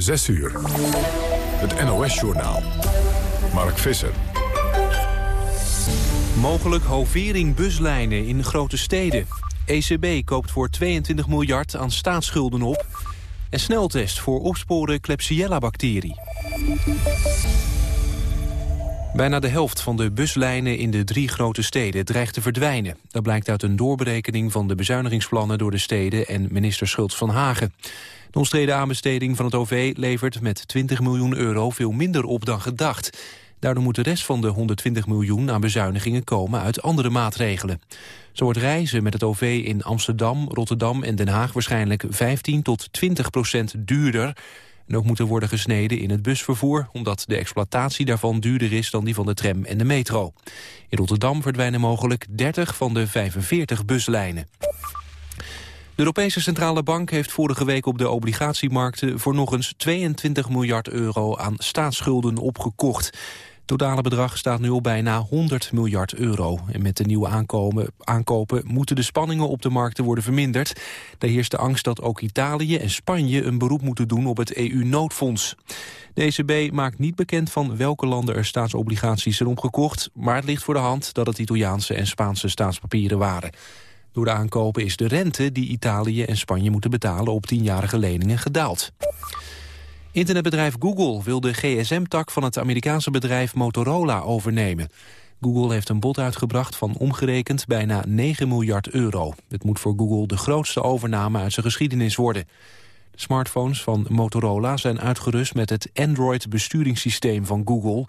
6 uur. Het NOS-journaal. Mark Visser. Mogelijk hovering buslijnen in grote steden. ECB koopt voor 22 miljard aan staatsschulden op. En sneltest voor opsporen Klebsiella-bacterie. Bijna de helft van de buslijnen in de drie grote steden dreigt te verdwijnen. Dat blijkt uit een doorberekening van de bezuinigingsplannen door de steden en minister Schultz van Hagen. De omstreden aanbesteding van het OV levert met 20 miljoen euro veel minder op dan gedacht. Daardoor moet de rest van de 120 miljoen aan bezuinigingen komen uit andere maatregelen. Zo wordt reizen met het OV in Amsterdam, Rotterdam en Den Haag waarschijnlijk 15 tot 20 procent duurder. En ook worden gesneden in het busvervoer... omdat de exploitatie daarvan duurder is dan die van de tram en de metro. In Rotterdam verdwijnen mogelijk 30 van de 45 buslijnen. De Europese Centrale Bank heeft vorige week op de obligatiemarkten... voor nog eens 22 miljard euro aan staatsschulden opgekocht totale bedrag staat nu op bijna 100 miljard euro. En met de nieuwe aankopen moeten de spanningen op de markten worden verminderd. Daar heerst de angst dat ook Italië en Spanje een beroep moeten doen op het EU-noodfonds. De ECB maakt niet bekend van welke landen er staatsobligaties zijn opgekocht... maar het ligt voor de hand dat het Italiaanse en Spaanse staatspapieren waren. Door de aankopen is de rente die Italië en Spanje moeten betalen op tienjarige leningen gedaald. Internetbedrijf Google wil de gsm-tak van het Amerikaanse bedrijf Motorola overnemen. Google heeft een bod uitgebracht van omgerekend bijna 9 miljard euro. Het moet voor Google de grootste overname uit zijn geschiedenis worden. De smartphones van Motorola zijn uitgerust met het Android-besturingssysteem van Google.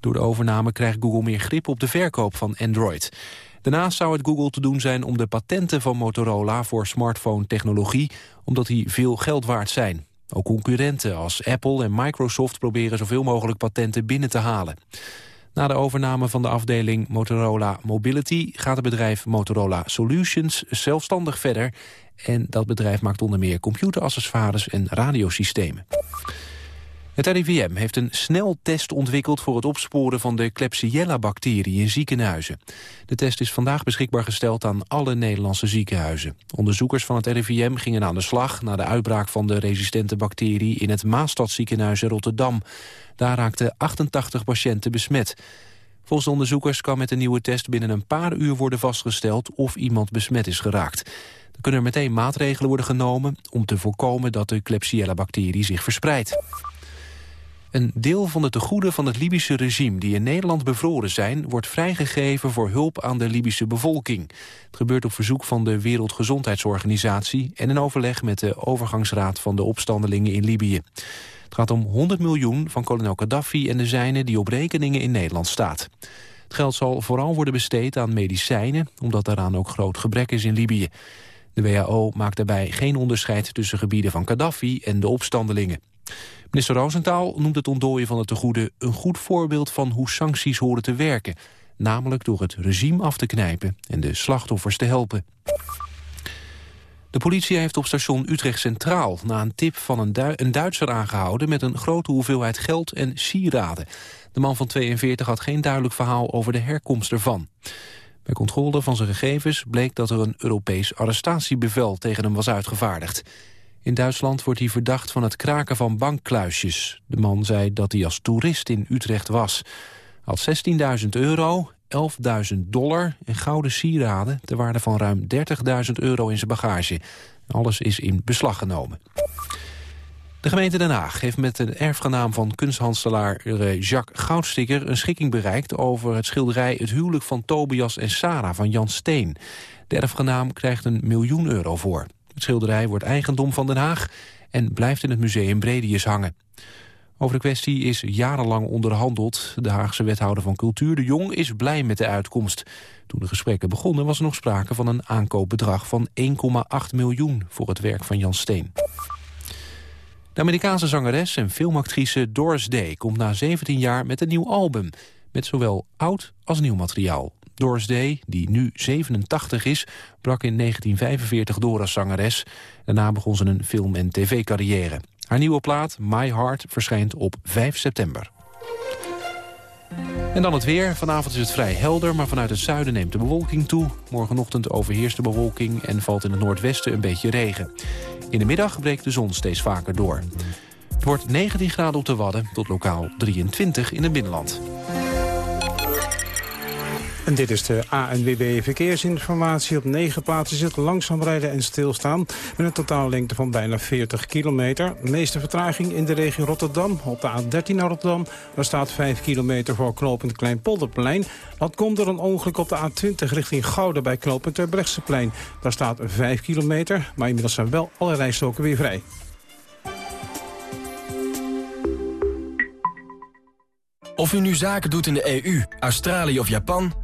Door de overname krijgt Google meer grip op de verkoop van Android. Daarnaast zou het Google te doen zijn om de patenten van Motorola voor smartphone-technologie, omdat die veel geld waard zijn. Ook concurrenten als Apple en Microsoft proberen zoveel mogelijk patenten binnen te halen. Na de overname van de afdeling Motorola Mobility gaat het bedrijf Motorola Solutions zelfstandig verder. En dat bedrijf maakt onder meer computeraccessoires en radiosystemen. Het RIVM heeft een sneltest ontwikkeld voor het opsporen van de Klebsiella-bacterie in ziekenhuizen. De test is vandaag beschikbaar gesteld aan alle Nederlandse ziekenhuizen. Onderzoekers van het RIVM gingen aan de slag na de uitbraak van de resistente bacterie in het Maastadziekenhuis in Rotterdam. Daar raakten 88 patiënten besmet. Volgens de onderzoekers kan met de nieuwe test binnen een paar uur worden vastgesteld of iemand besmet is geraakt. Er kunnen er meteen maatregelen worden genomen om te voorkomen dat de Klebsiella-bacterie zich verspreidt. Een deel van de tegoeden van het Libische regime die in Nederland bevroren zijn... wordt vrijgegeven voor hulp aan de Libische bevolking. Het gebeurt op verzoek van de Wereldgezondheidsorganisatie... en in overleg met de overgangsraad van de opstandelingen in Libië. Het gaat om 100 miljoen van kolonel Gaddafi en de zijnen... die op rekeningen in Nederland staat. Het geld zal vooral worden besteed aan medicijnen... omdat daaraan ook groot gebrek is in Libië. De WHO maakt daarbij geen onderscheid tussen gebieden van Gaddafi en de opstandelingen. Minister Roosentaal noemt het ontdooien van het tegoeden... een goed voorbeeld van hoe sancties horen te werken. Namelijk door het regime af te knijpen en de slachtoffers te helpen. De politie heeft op station Utrecht Centraal... na een tip van een, een Duitser aangehouden... met een grote hoeveelheid geld en sieraden. De man van 42 had geen duidelijk verhaal over de herkomst ervan. Bij controle van zijn gegevens bleek dat er een Europees arrestatiebevel tegen hem was uitgevaardigd. In Duitsland wordt hij verdacht van het kraken van bankkluisjes. De man zei dat hij als toerist in Utrecht was. Had 16.000 euro, 11.000 dollar en gouden sieraden... ter waarde van ruim 30.000 euro in zijn bagage. Alles is in beslag genomen. De gemeente Den Haag heeft met de erfgenaam van kunsthandelaar eh, Jacques Goudsticker een schikking bereikt over het schilderij Het huwelijk van Tobias en Sarah van Jan Steen. De erfgenaam krijgt een miljoen euro voor. Het schilderij wordt eigendom van Den Haag en blijft in het museum Bredius hangen. Over de kwestie is jarenlang onderhandeld. De Haagse wethouder van Cultuur, De Jong, is blij met de uitkomst. Toen de gesprekken begonnen was er nog sprake van een aankoopbedrag van 1,8 miljoen voor het werk van Jan Steen. De Amerikaanse zangeres en filmactrice Doris Day komt na 17 jaar met een nieuw album. Met zowel oud als nieuw materiaal. Doris Day, die nu 87 is, brak in 1945 door als zangeres. Daarna begon ze een film- en tv-carrière. Haar nieuwe plaat, My Heart, verschijnt op 5 september. En dan het weer. Vanavond is het vrij helder, maar vanuit het zuiden neemt de bewolking toe. Morgenochtend overheerst de bewolking en valt in het noordwesten een beetje regen. In de middag breekt de zon steeds vaker door. Het wordt 19 graden op de Wadden tot lokaal 23 in het binnenland. En dit is de ANWB Verkeersinformatie. Op negen plaatsen zit langzaam rijden en stilstaan... met een totaallengte van bijna 40 kilometer. Meeste vertraging in de regio Rotterdam. Op de A13 naar Rotterdam. Daar staat 5 kilometer voor knooppunt Kleinpolderplein. Dat komt door een ongeluk op de A20 richting Gouden... bij knooppunt Terbrechtseplein. Daar staat 5 kilometer, maar inmiddels zijn wel alle rijstoken weer vrij. Of u nu zaken doet in de EU, Australië of Japan...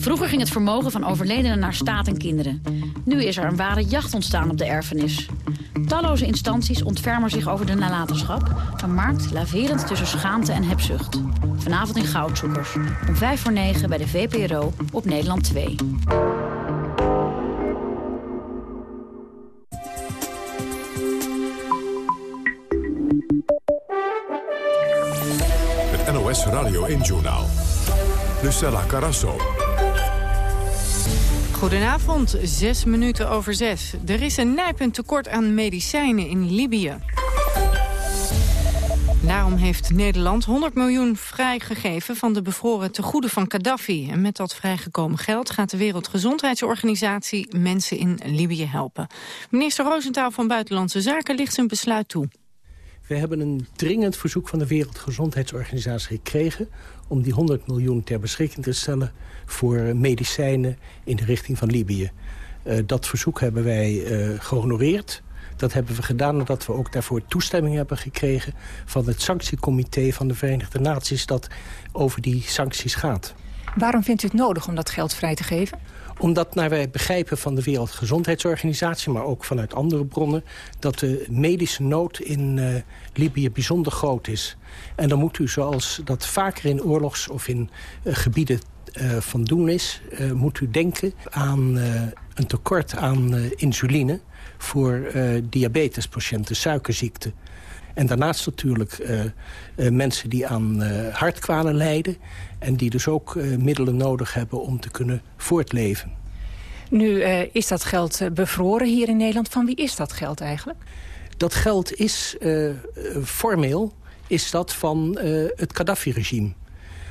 Vroeger ging het vermogen van overledenen naar staat en kinderen. Nu is er een ware jacht ontstaan op de erfenis. Talloze instanties ontfermen zich over de nalatenschap. Een markt laverend tussen schaamte en hebzucht. Vanavond in Goudzoekers. Om 5 voor 9 bij de VPRO op Nederland 2. Het NOS Radio 1 Journaal. Lucella Carasso. Goedenavond, zes minuten over zes. Er is een nijpend tekort aan medicijnen in Libië. Daarom heeft Nederland 100 miljoen vrijgegeven van de bevroren tegoeden van Gaddafi. En met dat vrijgekomen geld gaat de Wereldgezondheidsorganisatie mensen in Libië helpen. Minister Roosentaal van Buitenlandse Zaken ligt zijn besluit toe. We hebben een dringend verzoek van de Wereldgezondheidsorganisatie gekregen... om die 100 miljoen ter beschikking te stellen voor medicijnen in de richting van Libië. Uh, dat verzoek hebben wij uh, gehonoreerd. Dat hebben we gedaan nadat we ook daarvoor toestemming hebben gekregen... van het sanctiecomité van de Verenigde Naties dat over die sancties gaat. Waarom vindt u het nodig om dat geld vrij te geven? Omdat naar wij begrijpen van de Wereldgezondheidsorganisatie... maar ook vanuit andere bronnen... dat de medische nood in uh, Libië bijzonder groot is. En dan moet u, zoals dat vaker in oorlogs- of in uh, gebieden van doen is... moet u denken aan een tekort aan insuline... voor diabetespatiënten, suikerziekte. En daarnaast natuurlijk uh, uh, mensen die aan uh, hartkwalen lijden... en die dus ook middelen nodig hebben om te kunnen voortleven. Nu is dat geld bevroren hier in Nederland. Van wie is dat geld eigenlijk? Dat geld is formeel is dat van het Gaddafi-regime.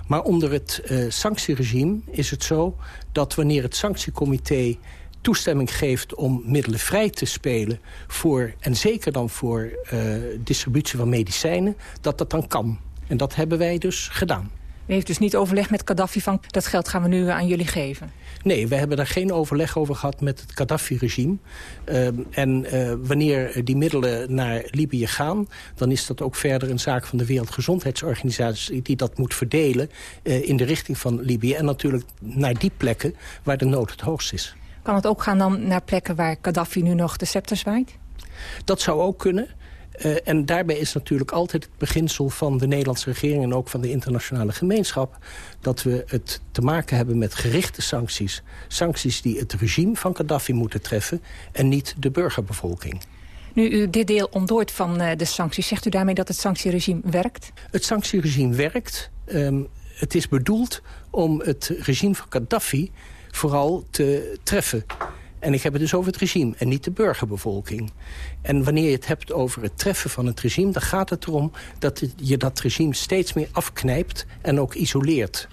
Maar onder het sanctieregime is het zo dat wanneer het sanctiecomité toestemming geeft om middelen vrij te spelen... voor en zeker dan voor uh, distributie van medicijnen, dat dat dan kan. En dat hebben wij dus gedaan. U heeft dus niet overleg met Gaddafi van dat geld gaan we nu aan jullie geven? Nee, we hebben daar geen overleg over gehad met het Gaddafi-regime. Uh, en uh, wanneer die middelen naar Libië gaan... dan is dat ook verder een zaak van de Wereldgezondheidsorganisatie... die dat moet verdelen uh, in de richting van Libië. En natuurlijk naar die plekken waar de nood het hoogst is. Kan het ook gaan dan naar plekken waar Gaddafi nu nog de scepter zwaait? Dat zou ook kunnen. Uh, en daarbij is natuurlijk altijd het beginsel van de Nederlandse regering... en ook van de internationale gemeenschap... dat we het te maken hebben met gerichte sancties. Sancties die het regime van Gaddafi moeten treffen... en niet de burgerbevolking. Nu u dit deel ontdooit van uh, de sancties... zegt u daarmee dat het sanctieregime werkt? Het sanctieregime werkt. Um, het is bedoeld om het regime van Gaddafi vooral te treffen. En ik heb het dus over het regime en niet de burgerbevolking. En wanneer je het hebt over het treffen van het regime... dan gaat het erom dat je dat regime steeds meer afknijpt en ook isoleert.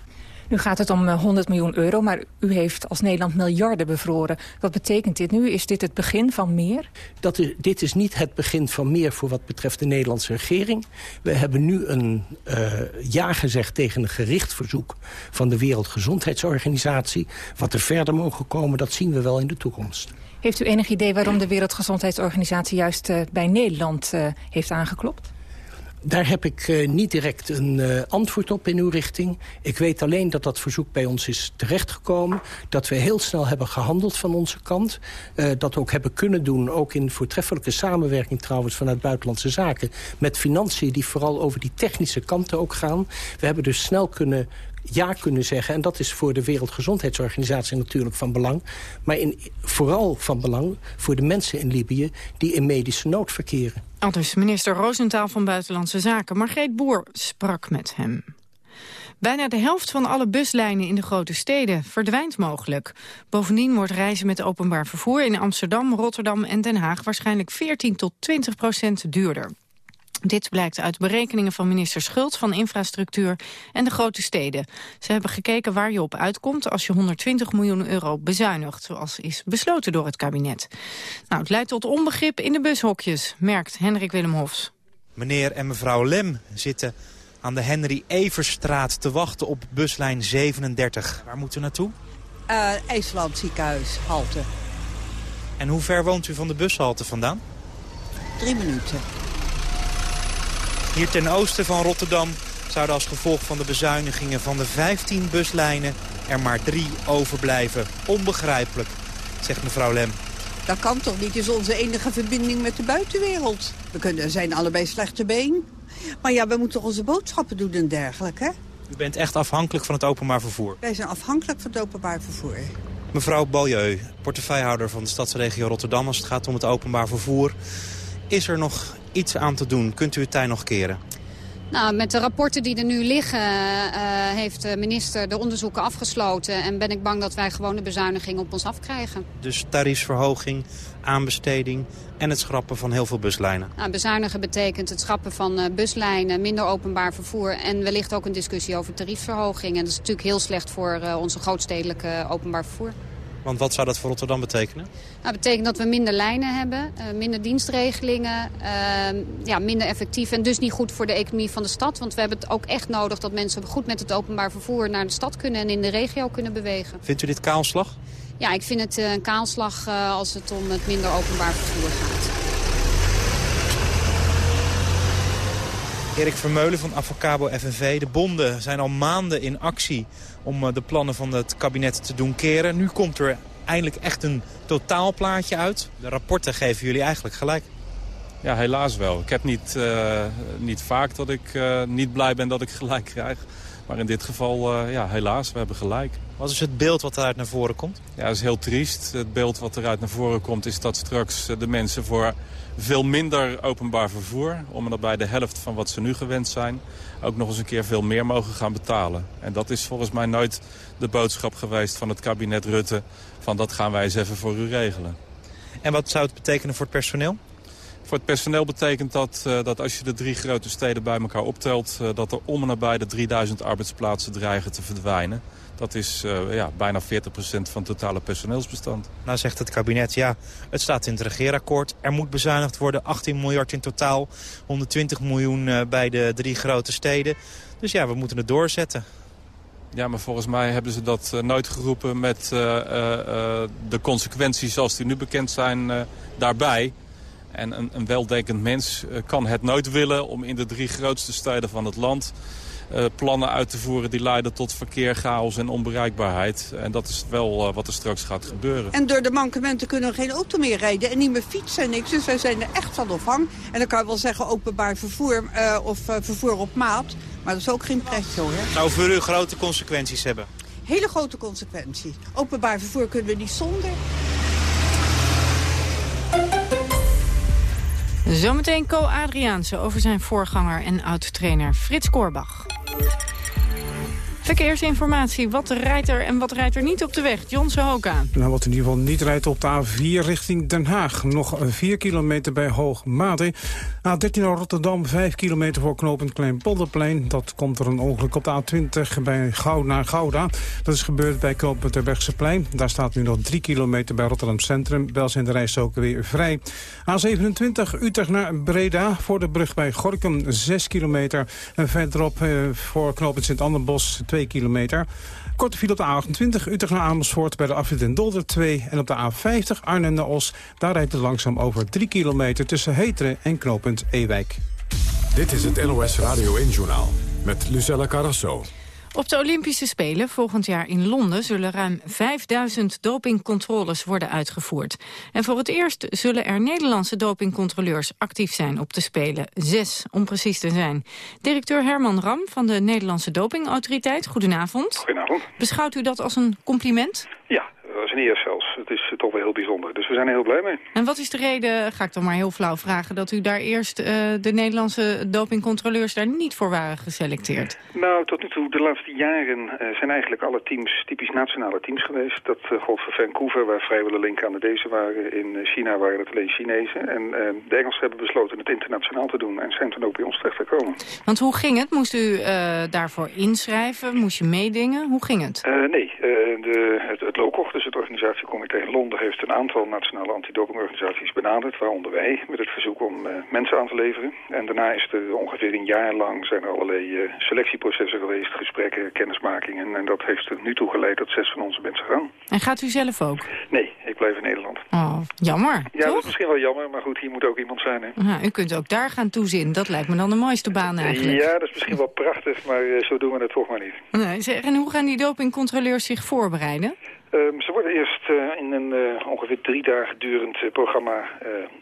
Nu gaat het om 100 miljoen euro, maar u heeft als Nederland miljarden bevroren. Wat betekent dit nu? Is dit het begin van meer? Dat is, dit is niet het begin van meer voor wat betreft de Nederlandse regering. We hebben nu een uh, ja gezegd tegen een gericht verzoek van de Wereldgezondheidsorganisatie. Wat er verder mogen komen, dat zien we wel in de toekomst. Heeft u enig idee waarom de Wereldgezondheidsorganisatie juist uh, bij Nederland uh, heeft aangeklopt? Daar heb ik uh, niet direct een uh, antwoord op in uw richting. Ik weet alleen dat dat verzoek bij ons is terechtgekomen. Dat we heel snel hebben gehandeld van onze kant. Uh, dat ook hebben kunnen doen, ook in voortreffelijke samenwerking trouwens vanuit Buitenlandse Zaken. Met financiën die vooral over die technische kanten ook gaan. We hebben dus snel kunnen ja kunnen zeggen. En dat is voor de Wereldgezondheidsorganisatie natuurlijk van belang. Maar in, vooral van belang voor de mensen in Libië die in medische nood verkeren. Aldus minister Roosentaal van Buitenlandse Zaken. Margreet Boer sprak met hem. Bijna de helft van alle buslijnen in de grote steden verdwijnt mogelijk. Bovendien wordt reizen met openbaar vervoer in Amsterdam, Rotterdam en Den Haag waarschijnlijk 14 tot 20 procent duurder. Dit blijkt uit berekeningen van minister Schult van Infrastructuur en de grote steden. Ze hebben gekeken waar je op uitkomt als je 120 miljoen euro bezuinigt, zoals is besloten door het kabinet. Nou, het leidt tot onbegrip in de bushokjes, merkt Hendrik Willem Hofs. Meneer en mevrouw Lem zitten aan de Henry Everstraat te wachten op buslijn 37. Waar moeten we naartoe? Uh, IJsland ziekenhuis, halte. En hoe ver woont u van de bushalte vandaan? Drie minuten. Hier ten oosten van Rotterdam zouden als gevolg van de bezuinigingen van de 15 buslijnen er maar drie overblijven. Onbegrijpelijk, zegt mevrouw Lem. Dat kan toch niet? Het is onze enige verbinding met de buitenwereld. We kunnen, zijn allebei slechte been. Maar ja, we moeten onze boodschappen doen en dergelijke. U bent echt afhankelijk van het openbaar vervoer? Wij zijn afhankelijk van het openbaar vervoer. Mevrouw Balieu, portefeuillehouder van de stadsregio Rotterdam... als het gaat om het openbaar vervoer. Is er nog iets aan te doen? Kunt u het tij nog keren? Nou, met de rapporten die er nu liggen uh, heeft de minister de onderzoeken afgesloten. En ben ik bang dat wij gewoon de bezuiniging op ons afkrijgen. Dus tariefsverhoging, aanbesteding en het schrappen van heel veel buslijnen? Nou, bezuinigen betekent het schrappen van uh, buslijnen, minder openbaar vervoer... en wellicht ook een discussie over tariefsverhoging. En dat is natuurlijk heel slecht voor uh, onze grootstedelijke openbaar vervoer. Want wat zou dat voor Rotterdam betekenen? Nou, dat betekent dat we minder lijnen hebben, uh, minder dienstregelingen, uh, ja, minder effectief en dus niet goed voor de economie van de stad. Want we hebben het ook echt nodig dat mensen goed met het openbaar vervoer naar de stad kunnen en in de regio kunnen bewegen. Vindt u dit kaalslag? Ja, ik vind het uh, een kaalslag als het om het minder openbaar vervoer gaat. Erik Vermeulen van Avocabo FNV. De bonden zijn al maanden in actie om de plannen van het kabinet te doen keren. Nu komt er eindelijk echt een totaalplaatje uit. De rapporten geven jullie eigenlijk gelijk. Ja, helaas wel. Ik heb niet, uh, niet vaak dat ik uh, niet blij ben dat ik gelijk krijg. Maar in dit geval, uh, ja, helaas, we hebben gelijk. Wat is het beeld wat eruit naar voren komt? Ja, dat is heel triest. Het beeld wat eruit naar voren komt is dat straks de mensen voor veel minder openbaar vervoer... om en nabij de helft van wat ze nu gewend zijn... ook nog eens een keer veel meer mogen gaan betalen. En dat is volgens mij nooit de boodschap geweest van het kabinet Rutte... van dat gaan wij eens even voor u regelen. En wat zou het betekenen voor het personeel? Voor het personeel betekent dat uh, dat als je de drie grote steden bij elkaar optelt... Uh, dat er om en nabij de 3000 arbeidsplaatsen dreigen te verdwijnen. Dat is uh, ja, bijna 40% van het totale personeelsbestand. Nou zegt het kabinet, ja, het staat in het regeerakkoord. Er moet bezuinigd worden, 18 miljard in totaal. 120 miljoen bij de drie grote steden. Dus ja, we moeten het doorzetten. Ja, maar volgens mij hebben ze dat nooit geroepen met de consequenties zoals die nu bekend zijn daarbij. En een, een weldenkend mens kan het nooit willen om in de drie grootste steden van het land uh, plannen uit te voeren die leiden tot verkeer, chaos en onbereikbaarheid. En dat is wel uh, wat er straks gaat gebeuren. En door de mankementen kunnen we geen auto meer rijden en niet meer fietsen en niks. Dus wij zijn er echt van afhang. En dan kan je wel zeggen openbaar vervoer uh, of vervoer op maat. Maar dat is ook geen pretje hoor. Zou voor u grote consequenties hebben? Hele grote consequenties. Openbaar vervoer kunnen we niet zonder. Zometeen Co Adriaanse over zijn voorganger en oud-trainer Frits Korbach. Verkeersinformatie, wat rijdt er en wat rijdt er niet op de weg? John Sohoka. Nou, wat in ieder geval niet rijdt op de A4 richting Den Haag. Nog 4 kilometer bij Hoogmade. A13 naar Rotterdam, 5 kilometer voor knooppunt Kleinpolderplein. Dat komt er een ongeluk op de A20 bij Gouda, naar Gouda. Dat is gebeurd bij knooppunt Terbrechtseplein. Daar staat nu nog 3 kilometer bij Rotterdam Centrum. Wel zijn de rijstroken weer vrij. A27 Utrecht naar Breda voor de brug bij Gorkum, 6 kilometer. En verderop eh, voor knooppunt Sint-Anderbos, 2 kilometer. Korte file op de A28, Utrecht naar Amersfoort bij de afrit Dolder 2. En op de A50 Arnhem naar Os, daar rijdt het langzaam over 3 kilometer tussen Heteren en knooppunt Ewijk. Dit is het NOS Radio 1-journaal met Lucella Carrasso. Op de Olympische Spelen volgend jaar in Londen zullen ruim 5000 dopingcontroles worden uitgevoerd. En voor het eerst zullen er Nederlandse dopingcontroleurs actief zijn op de Spelen. Zes, om precies te zijn. Directeur Herman Ram van de Nederlandse Dopingautoriteit, goedenavond. Goedenavond. Beschouwt u dat als een compliment? Ja, zelfs. Het is toch wel heel bijzonder. Dus we zijn er heel blij mee. En wat is de reden, ga ik dan maar heel flauw vragen... dat u daar eerst uh, de Nederlandse dopingcontroleurs daar niet voor waren geselecteerd? Nou, tot nu toe, de laatste jaren uh, zijn eigenlijk alle teams typisch nationale teams geweest. Dat uh, gold voor Vancouver, waar vrijwillige link Canadezen waren. In China waren het alleen Chinezen. En de Engelsen hebben besloten het internationaal te doen... en zijn toen ook bij ons terecht gekomen. Want hoe ging het? Moest u daarvoor inschrijven? Moest je meedingen? Hoe ging het? nee, de, het, het LOCOG, dus het organisatiecomité in Londen... heeft een aantal nationale antidopingorganisaties benaderd, waaronder wij, met het verzoek om uh, mensen aan te leveren. En daarna is er ongeveer een jaar lang zijn er allerlei uh, selectieprocessen geweest, gesprekken, kennismakingen. En dat heeft er nu toe geleid dat zes van onze mensen gaan. En gaat u zelf ook? Nee, ik blijf in Nederland. Oh, jammer, Ja, toch? dat is misschien wel jammer, maar goed, hier moet ook iemand zijn. Hè? U kunt ook daar gaan toezien. Dat lijkt me dan de mooiste baan eigenlijk. Ja, dat is misschien wel prachtig, maar uh, zo doen we het toch maar niet. Nee, zeg, en hoe gaan die dopingcontroleurs zich voorbereiden? Um, ze worden eerst uh, in een uh, ongeveer drie dagen durend uh, programma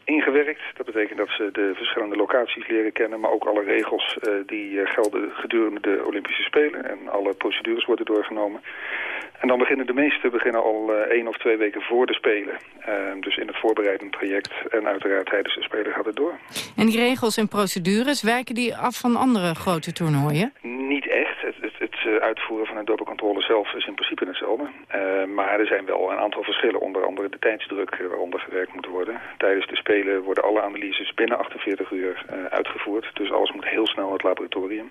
ingewerkt. Dat betekent dat ze de verschillende locaties leren kennen, maar ook alle regels die gelden gedurende de Olympische Spelen. En alle procedures worden doorgenomen. En dan beginnen de meesten beginnen al één of twee weken voor de Spelen. Ehm, dus in het voorbereidend traject en uiteraard tijdens de Spelen gaat het door. En die regels en procedures, wijken die af van andere grote toernooien? Niet echt. Het, het, het uitvoeren van een dopingcontrole zelf is in principe hetzelfde. Maar er zijn wel een aantal verschillen, onder andere de tijdsdruk waaronder gewerkt moet worden. Tijdens de Spelen worden alle analyses binnen 48 uur uitgevoerd. Dus alles moet heel snel het laboratorium.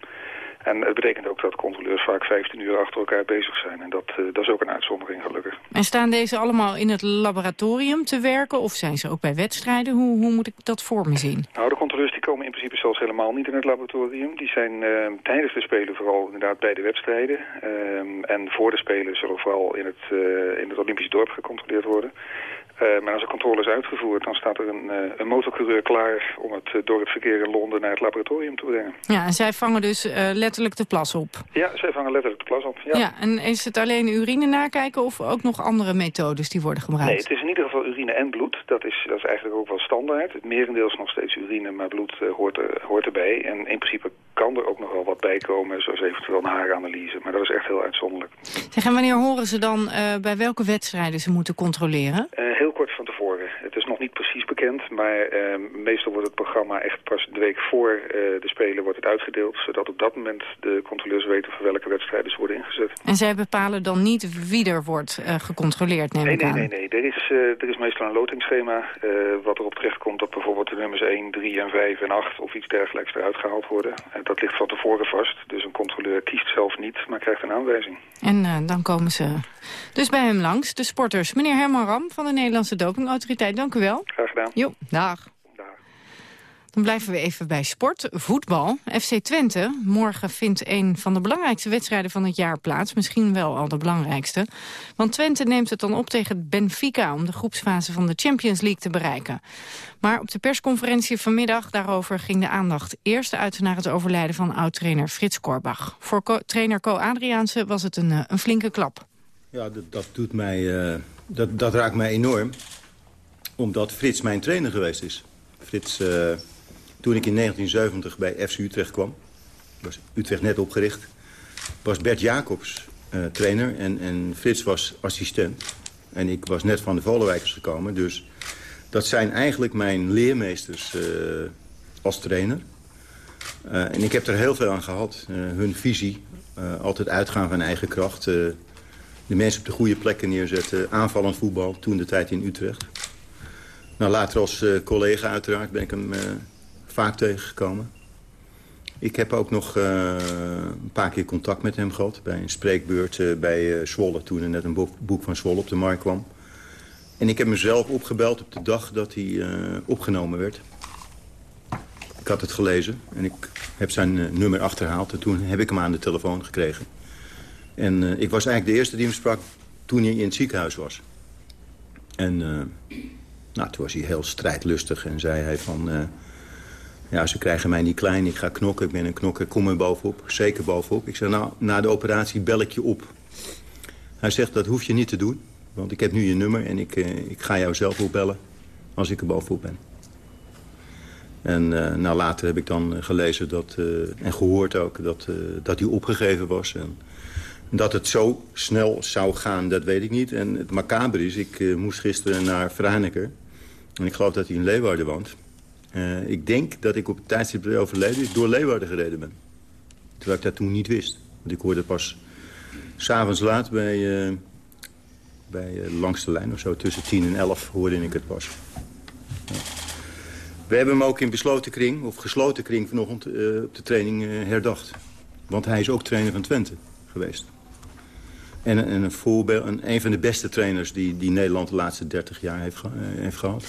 En het betekent ook dat controleurs vaak 15 uur achter elkaar bezig zijn. En dat, uh, dat is ook een uitzondering gelukkig. En staan deze allemaal in het laboratorium te werken? Of zijn ze ook bij wedstrijden? Hoe, hoe moet ik dat voor me zien? Nou, de controleurs die komen in principe zelfs helemaal niet in het laboratorium. Die zijn uh, tijdens de Spelen vooral inderdaad bij de wedstrijden. Um, en voor de Spelen zullen vooral in het, uh, in het Olympisch dorp gecontroleerd worden. Uh, maar als de controle is uitgevoerd, dan staat er een, uh, een motorcoureur klaar om het uh, door het verkeer in Londen naar het laboratorium te brengen. Ja, en zij vangen dus letterlijk de plas op? Ja, zij vangen letterlijk de plas op, ja. ja. En is het alleen urine nakijken of ook nog andere methodes die worden gebruikt? Nee, het is in ieder geval urine en bloed. Dat is, dat is eigenlijk ook wel standaard. Het merendeel is nog steeds urine, maar bloed hoort, er, hoort erbij. En in principe kan er ook nog wel wat bij komen, zoals eventueel een haaranalyse. Maar dat is echt heel uitzonderlijk. Zeg, en wanneer horen ze dan bij welke wedstrijden ze moeten controleren? heel kort van tevoren. Het is nog niet precies bekend, maar uh, meestal wordt het programma echt pas de week voor de Spelen wordt het uitgedeeld. Zodat op dat moment de controleurs weten voor welke wedstrijden ze worden ingezet. En zij bepalen dan niet wie er wordt gecontroleerd, neem nee, ik nee, aan? Nee, nee, Er is, er is meestal een lotingsschema wat erop terecht komt dat bijvoorbeeld de nummers 1, 3 en 5 en 8 of iets dergelijks eruit gehaald worden. Dat ligt van tevoren vast. Dus een controleur kiest zelf niet, maar krijgt een aanwijzing. En dan komen ze dus bij hem langs, de sporters. Meneer Herman Ram van de Nederlandse Dopingautoriteit, dank u wel. Graag gedaan. Jo, dag. Dan blijven we even bij sport. Voetbal. FC Twente. Morgen vindt een van de belangrijkste wedstrijden van het jaar plaats. Misschien wel al de belangrijkste. Want Twente neemt het dan op tegen Benfica... om de groepsfase van de Champions League te bereiken. Maar op de persconferentie vanmiddag daarover ging de aandacht eerst uit... naar het overlijden van oud-trainer Frits Korbach. Voor trainer Co Adriaanse was het een, een flinke klap. Ja, dat, dat, doet mij, uh, dat, dat raakt mij enorm. Omdat Frits mijn trainer geweest is. Frits... Uh, toen ik in 1970 bij FC Utrecht kwam, was Utrecht net opgericht, was Bert Jacobs uh, trainer en, en Frits was assistent. En ik was net van de Volenwijkers gekomen, dus dat zijn eigenlijk mijn leermeesters uh, als trainer. Uh, en ik heb er heel veel aan gehad. hun visie, altijd uitgaan van eigen kracht. de mensen op de goede plekken neerzetten, aanvallend voetbal, toen de tijd in Utrecht. Nou, later als collega uiteraard ben ik hem vaak tegengekomen. Ik heb ook nog uh, een paar keer contact met hem gehad... bij een spreekbeurt uh, bij uh, Zwolle... toen er net een boek, boek, van Zwolle op de markt kwam. En ik heb mezelf opgebeld op de dag dat hij opgenomen werd. Ik had het gelezen en ik heb zijn nummer achterhaald... en toen heb ik hem aan de telefoon gekregen. En ik was eigenlijk de eerste die hem sprak toen hij in het ziekenhuis was. En nou, toen was hij heel strijdlustig en zei hij van... Ja, ze krijgen mij niet klein, ik ga knokken, ik ben een knokker, kom er bovenop. Zeker bovenop. Ik zeg, nou, na de operatie bel ik je op. Hij zegt, dat hoef je niet te doen. Want ik heb nu je nummer en ik, uh, ik ga jou zelf opbellen als ik er bovenop ben. En uh, nou, later heb ik dan gelezen dat, en gehoord ook dat, dat hij opgegeven was. En dat het zo snel zou gaan, dat weet ik niet. En het macabre is, ik moest gisteren naar Franeker. En ik geloof dat hij in Leeuwarden woont. Uh, ik denk dat ik op het tijdstip dat overleden is door Leeuwarden gereden ben. Terwijl ik dat toen niet wist. Want ik hoorde pas s'avonds laat bij, uh, bij uh, langs de lijn of zo. Tussen 10 en 11 hoorde ik het pas. We hebben hem ook in besloten kring, of gesloten kring vanochtend op de training herdacht. Want hij is ook trainer van Twente geweest. En, en een voorbeeld, een, een van de beste trainers die, die Nederland de laatste 30 jaar heeft, heeft gehad.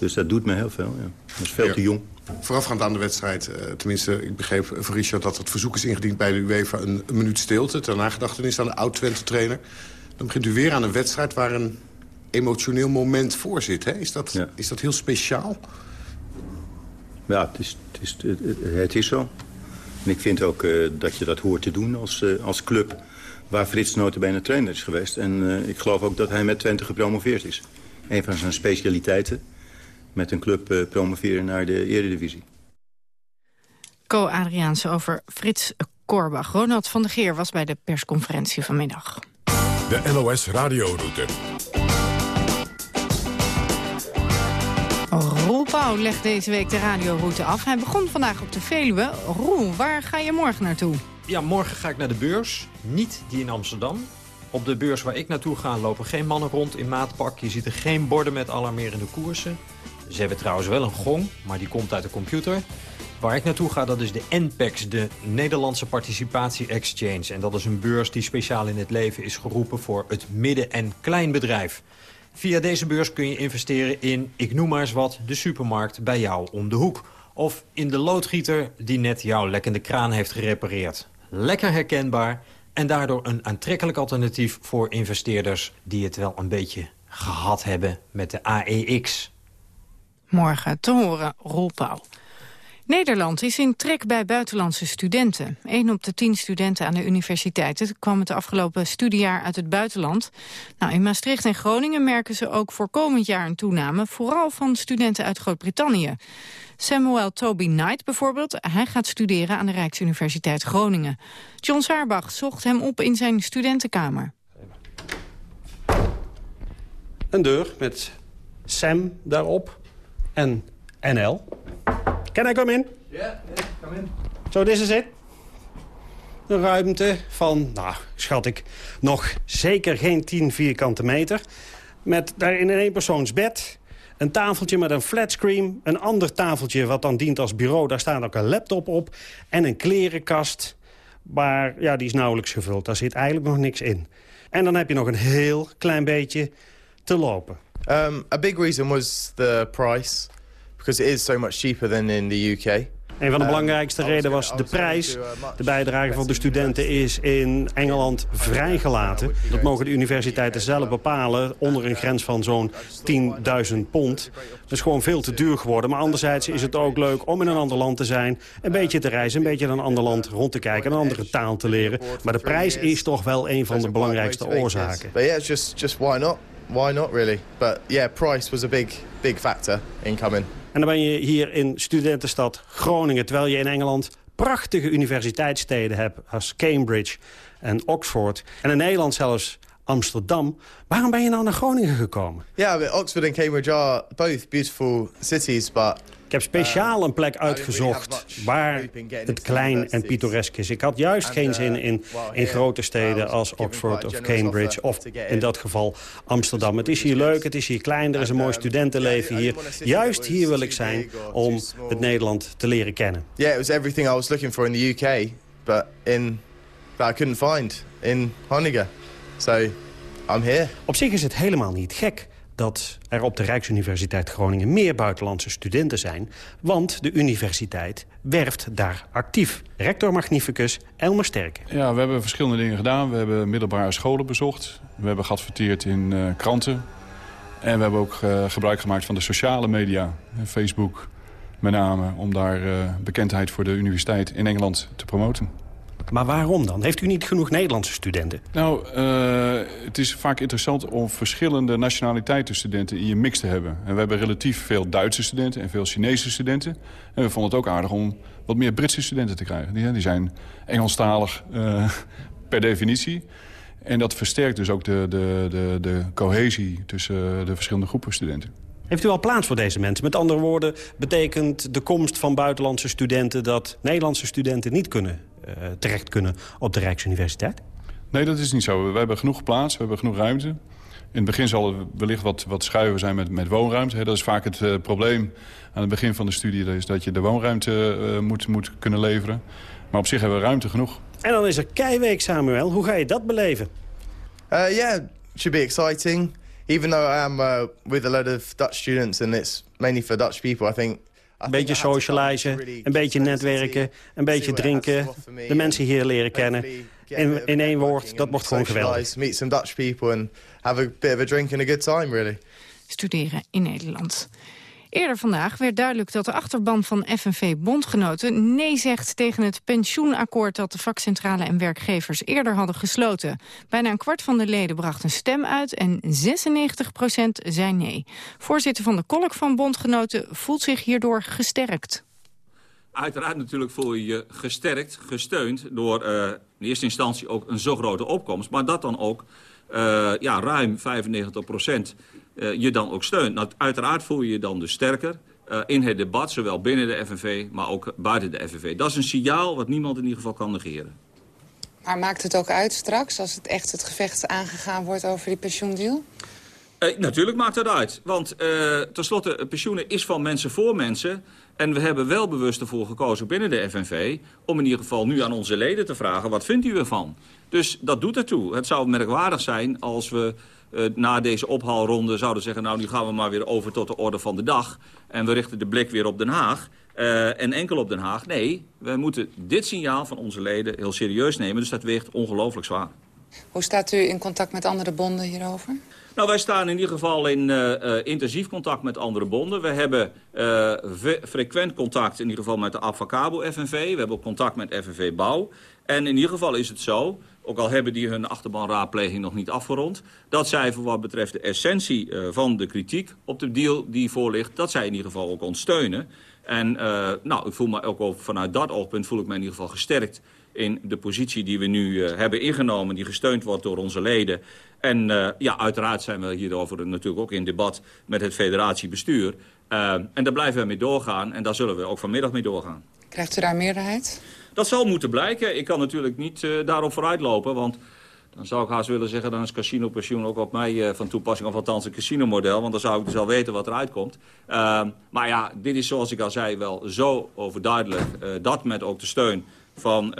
Dus dat doet me heel veel, ja. Dat is veel ja. te jong. Voorafgaand aan de wedstrijd, uh, tenminste, ik begreep van Richard... dat het verzoek is ingediend bij de UEFA een, een minuut stilte... ter nagedachtenis aan de oud-Twente-trainer. Dan begint u weer aan een wedstrijd waar een emotioneel moment voor zit. Hè? Is, dat, ja. is dat heel speciaal? Ja, het is, het is, het, is zo. En ik vind ook uh, dat je dat hoort te doen als, uh, als club... waar Frits notabene trainer is geweest. En ik geloof ook dat hij met Twente gepromoveerd is. Een van zijn specialiteiten met een club uh, promoveren naar de eredivisie. Co Adriaanse over Frits Korbach. Ronald van der Geer was bij de persconferentie vanmiddag. De NOS Radioroute. Roel Pauw legt deze week de radioroute af. Hij begon vandaag op de Veluwe. Roel, waar ga je morgen naartoe? Ja, morgen ga ik naar de beurs. Niet die in Amsterdam. Op de beurs waar ik naartoe ga lopen geen mannen rond in maatpak. Je ziet er geen borden met alarmerende koersen. Ze hebben trouwens wel een gong, maar die komt uit de computer. Waar ik naartoe ga, dat is de NPEX, de Nederlandse Participatie Exchange. En dat is een beurs die speciaal in het leven is geroepen voor het midden- en kleinbedrijf. Via deze beurs kun je investeren in, ik noem maar eens wat, de supermarkt bij jou om de hoek. Of in de loodgieter die net jouw lekkende kraan heeft gerepareerd. Lekker herkenbaar en daardoor een aantrekkelijk alternatief voor investeerders... die het wel een beetje gehad hebben met de AEX. Morgen te horen, Roel. Nederland is in trek bij buitenlandse studenten. Een op de tien studenten aan de universiteiten kwam het afgelopen studiejaar uit het buitenland. Nou, in Maastricht en Groningen merken ze ook voor komend jaar een toename, vooral van studenten uit Groot-Brittannië. Samuel Toby Knight bijvoorbeeld, hij gaat studeren aan de Rijksuniversiteit Groningen. John Saarbach zocht hem op in zijn studentenkamer. Een deur met Sam daarop en NL. Can I come in? Ja, yeah, yeah, come in. Zo, dit is het. Een ruimte van, nou, schat ik, nog zeker geen 10 vierkante meter. Met daarin een eenpersoonsbed, een tafeltje met een flatscreen... een ander tafeltje wat dan dient als bureau, daar staat ook een laptop op... en een klerenkast, maar ja, die is nauwelijks gevuld. Daar zit eigenlijk nog niks in. En dan heb je nog een heel klein beetje te lopen. Um, a big reason was the price, because it is so much cheaper than in the UK. Een van de belangrijkste redenen was de prijs. De bijdrage van de studenten is in Engeland vrijgelaten. Dat mogen de universiteiten zelf bepalen onder een grens van zo'n 10.000 pond. Dat is gewoon veel te duur geworden. Maar anderzijds is het ook leuk om in een ander land te zijn. Een beetje te reizen, een beetje in een ander land rond te kijken. Een andere taal te leren. Maar de prijs is toch wel een van de belangrijkste oorzaken. Why not? Really? But yeah, price was a big, big factor in coming. En dan ben je hier in studentenstad Groningen... terwijl je in Engeland prachtige universiteitssteden hebt... als Cambridge en Oxford. En in Nederland zelfs Amsterdam. Waarom ben je nou naar Groningen gekomen? Ja, yeah, Oxford en Cambridge are both beautiful cities, but ik heb speciaal een plek uitgezocht waar het klein en pittoresk is. Ik had juist geen zin in, in grote steden als Oxford of Cambridge... of in dat geval Amsterdam. Het is hier leuk, het is hier klein, er is een mooi studentenleven hier. Juist hier wil ik zijn om het Nederland te leren kennen. Yeah, it was everything I was looking for in the UK, but in but I couldn't find in Groningen. So I'm here. Op zich is het helemaal niet gek dat er op de Rijksuniversiteit Groningen meer buitenlandse studenten zijn. Want de universiteit werft daar actief. Rector magnificus Elmer Sterken. Ja, we hebben verschillende dingen gedaan. We hebben middelbare scholen bezocht. We hebben geadverteerd in uh, kranten. En we hebben ook uh, gebruik gemaakt van de sociale media. Facebook, met name om daar bekendheid voor de universiteit in Engeland te promoten. Maar waarom dan? Heeft u niet genoeg Nederlandse studenten? Nou, het is vaak interessant om verschillende nationaliteiten studenten in je mix te hebben. En we hebben relatief veel Duitse studenten en veel Chinese studenten. En we vonden het ook aardig om wat meer Britse studenten te krijgen. Die, die zijn Engelstalig uh, per definitie. En dat versterkt dus ook de, de, de, de cohesie tussen de verschillende groepen studenten. Heeft u al plaats voor deze mensen? Met andere woorden, betekent de komst van buitenlandse studenten... dat Nederlandse studenten niet kunnen, uh, terecht kunnen op de Rijksuniversiteit? Nee, dat is niet zo. We hebben genoeg plaats, we hebben genoeg ruimte. In het begin zal er wellicht wat, wat schuiven zijn met, met woonruimte. Dat is vaak het uh, probleem aan het begin van de studie... is dat je de woonruimte uh, moet, moet kunnen leveren. Maar op zich hebben we ruimte genoeg. En dan is er Keiweek, Samuel. Hoe ga je dat beleven? Uh, yeah, it should be exciting. Even though I am uh, with a lot of Dutch students and it's mainly for Dutch people, I think... Een beetje socializen, een beetje netwerken, een beetje drinken, de mensen hier leren kennen. In, in één woord, dat wordt gewoon geweldig. Meet some Dutch people and have a bit of a drink and a good time, really. Studeren in Nederland. Eerder vandaag werd duidelijk dat de achterban van FNV-bondgenoten... nee zegt tegen het pensioenakkoord dat de vakcentrale en werkgevers eerder hadden gesloten. Bijna een kwart van de leden bracht een stem uit en 96 procent zei nee. Voorzitter van de Kolk van bondgenoten voelt zich hierdoor gesterkt. Uiteraard natuurlijk voel je je gesterkt, gesteund... door uh, in eerste instantie ook een zo grote opkomst... maar dat dan ook uh, ja, ruim 95 procent je dan ook steunt. Nou, uiteraard voel je je dan dus sterker uh, in het debat, zowel binnen de FNV, maar ook buiten de FNV. Dat is een signaal wat niemand in ieder geval kan negeren. Maar maakt het ook uit straks, als het echt het gevecht aangegaan wordt over die pensioendeal? Uh, natuurlijk maakt het uit. Want tenslotte, pensioenen is van mensen voor mensen. En we hebben wel bewust ervoor gekozen binnen de FNV... om in ieder geval nu aan onze leden te vragen, wat vindt u ervan? Dus dat doet ertoe. Het zou merkwaardig zijn als we uh, na deze ophaalronde zouden zeggen... nou, nu gaan we maar weer over tot de orde van de dag. En we richten de blik weer op Den Haag. Uh, en enkel op Den Haag. Nee, we moeten dit signaal van onze leden heel serieus nemen. Dus dat weegt ongelooflijk zwaar. Hoe staat u in contact met andere bonden hierover? Nou, wij staan in ieder geval in uh, uh, intensief contact met andere bonden. We hebben uh, frequent contact in ieder geval met de Avacabo FNV. We hebben ook contact met FNV Bouw. En in ieder geval is het zo ook al hebben die hun achterbanraadpleging nog niet afgerond... dat zij voor wat betreft de essentie uh, van de kritiek op de deal die voor ligt... dat zij in ieder geval ook ons steunen. En uh, nou, ik voel me ook vanuit dat oogpunt voel ik me in ieder geval gesterkt... in de positie die we nu uh, hebben ingenomen, die gesteund wordt door onze leden. En ja, uiteraard zijn we hierover natuurlijk ook in debat met het federatiebestuur. en daar blijven we mee doorgaan en daar zullen we ook vanmiddag mee doorgaan. Krijgt u daar meerderheid? Dat zal moeten blijken. Ik kan natuurlijk niet uh, daarop vooruitlopen, want dan zou ik haast willen zeggen... dan is casino-pensioen ook op mij uh, van toepassing... of althans een casino-model, want dan zou ik dus al weten wat eruit komt. Uh, maar ja, dit is zoals ik al zei wel zo overduidelijk... Uh, dat met ook de steun van uh,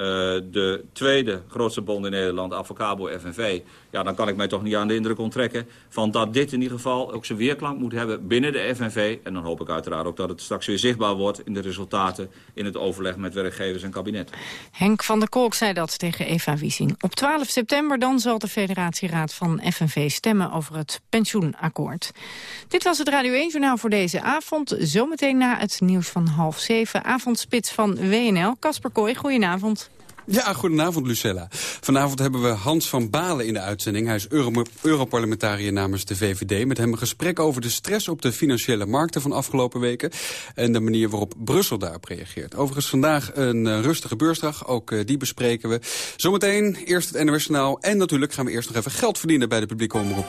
de tweede grootste bond in Nederland, Avocabo FNV... ja, dan kan ik mij toch niet aan de indruk onttrekken... van dat dit in ieder geval ook zijn weerklank moet hebben binnen de FNV. En dan hoop ik uiteraard ook dat het straks weer zichtbaar wordt... in de resultaten in het overleg met werkgevers en kabinet. Henk van der Kolk zei dat tegen Eva Wiesing. Op 12 september dan zal de federatieraad van FNV stemmen over het pensioenakkoord. Dit was het Radio 1-journaal voor deze avond. Zometeen na het nieuws van half zeven. Avondspits van WNL. Kasper Kooi, goedenavond. Goedenavond. Ja, goedenavond Lucella. Vanavond hebben we Hans van Balen in de uitzending. Hij is Euro Europarlementariër namens de VVD. Met hem een gesprek over de stress op de financiële markten van afgelopen weken. En de manier waarop Brussel daarop reageert. Overigens vandaag een uh, rustige beursdag. Ook uh, die bespreken we. Zometeen eerst het NOS En natuurlijk gaan we eerst nog even geld verdienen bij de publieke omroep.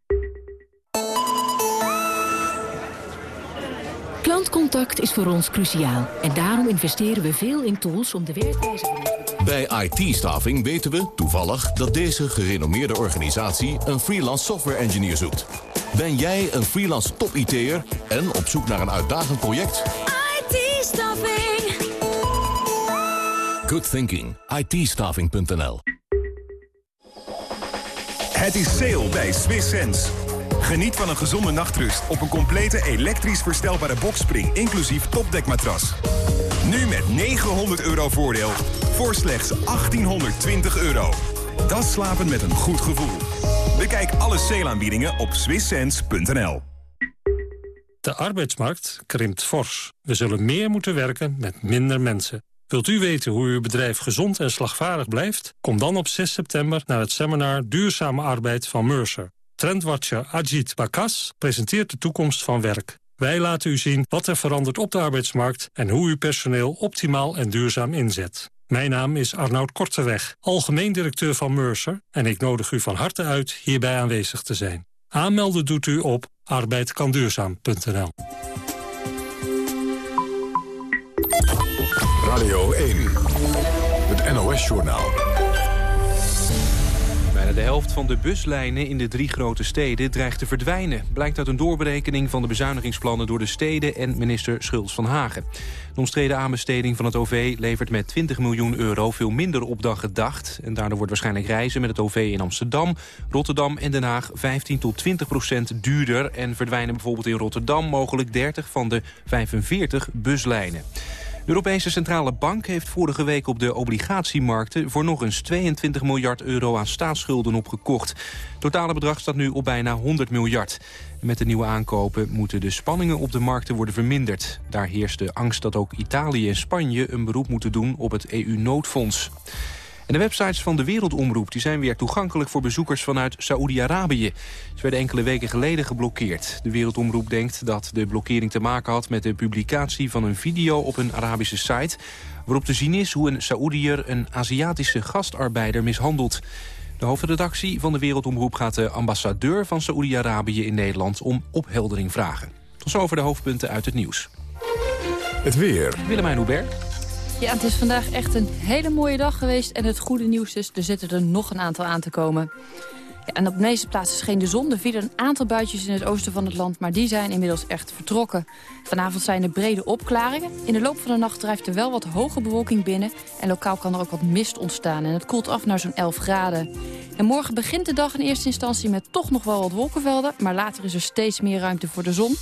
Klantcontact is voor ons cruciaal en daarom investeren we veel in tools om de werkwijze van Bij IT-staffing weten we toevallig dat deze gerenommeerde organisatie een freelance software engineer zoekt. Ben jij een freelance top-IT'er en op zoek naar een uitdagend project? IT-staffing. Good thinking. it Het is sale bij Swiss Sense. Geniet van een gezonde nachtrust op een complete elektrisch verstelbare boxspring, inclusief topdekmatras. Nu met 900 euro voordeel voor slechts 1820 euro. Dat slapen met een goed gevoel. Bekijk alle sale op swisssense.nl. De arbeidsmarkt krimpt fors. We zullen meer moeten werken met minder mensen. Wilt u weten hoe uw bedrijf gezond en slagvaardig blijft? Kom dan op 6 september naar het seminar Duurzame Arbeid van Mercer. Trendwatcher Ajit Bakas presenteert de toekomst van werk. Wij laten u zien wat er verandert op de arbeidsmarkt... en hoe u personeel optimaal en duurzaam inzet. Mijn naam is Arnoud Korteweg, algemeen directeur van Mercer... en ik nodig u van harte uit hierbij aanwezig te zijn. Aanmelden doet u op arbeidkanduurzaam.nl. Radio 1, het NOS-journaal. De helft van de buslijnen in de drie grote steden dreigt te verdwijnen. Blijkt uit een doorberekening van de bezuinigingsplannen door de steden en minister Schultz van Hagen. De omstreden aanbesteding van het OV levert met 20 miljoen euro veel minder op dan gedacht. En daardoor wordt waarschijnlijk reizen met het OV in Amsterdam, Rotterdam en Den Haag 15 tot 20 procent duurder. En verdwijnen bijvoorbeeld in Rotterdam mogelijk 30 van de 45 buslijnen. De Europese Centrale Bank heeft vorige week op de obligatiemarkten... voor nog eens 22 miljard euro aan staatsschulden opgekocht. Het totale bedrag staat nu op bijna 100 miljard. Met de nieuwe aankopen moeten de spanningen op de markten worden verminderd. Daar heerst de angst dat ook Italië en Spanje een beroep moeten doen op het EU-noodfonds de websites van de Wereldomroep die zijn weer toegankelijk voor bezoekers vanuit Saoedi-Arabië. Ze werden enkele weken geleden geblokkeerd. De Wereldomroep denkt dat de blokkering te maken had met de publicatie van een video op een Arabische site... waarop te zien is hoe een Saoediër een Aziatische gastarbeider mishandelt. De hoofdredactie van de Wereldomroep gaat de ambassadeur van Saoedi-Arabië in Nederland om opheldering vragen. Tot zover de hoofdpunten uit het nieuws. Het weer. Willemijn Hubert. Ja, het is vandaag echt een hele mooie dag geweest. En het goede nieuws is, er zitten er nog een aantal aan te komen. Ja, en op de meeste plaatsen scheen de zon. Er vielen een aantal buitjes in het oosten van het land, maar die zijn inmiddels echt vertrokken. Vanavond zijn er brede opklaringen. In de loop van de nacht drijft er wel wat hoge bewolking binnen. En lokaal kan er ook wat mist ontstaan. En het koelt af naar zo'n 11 graden. En morgen begint de dag in eerste instantie met toch nog wel wat wolkenvelden. Maar later is er steeds meer ruimte voor de zon.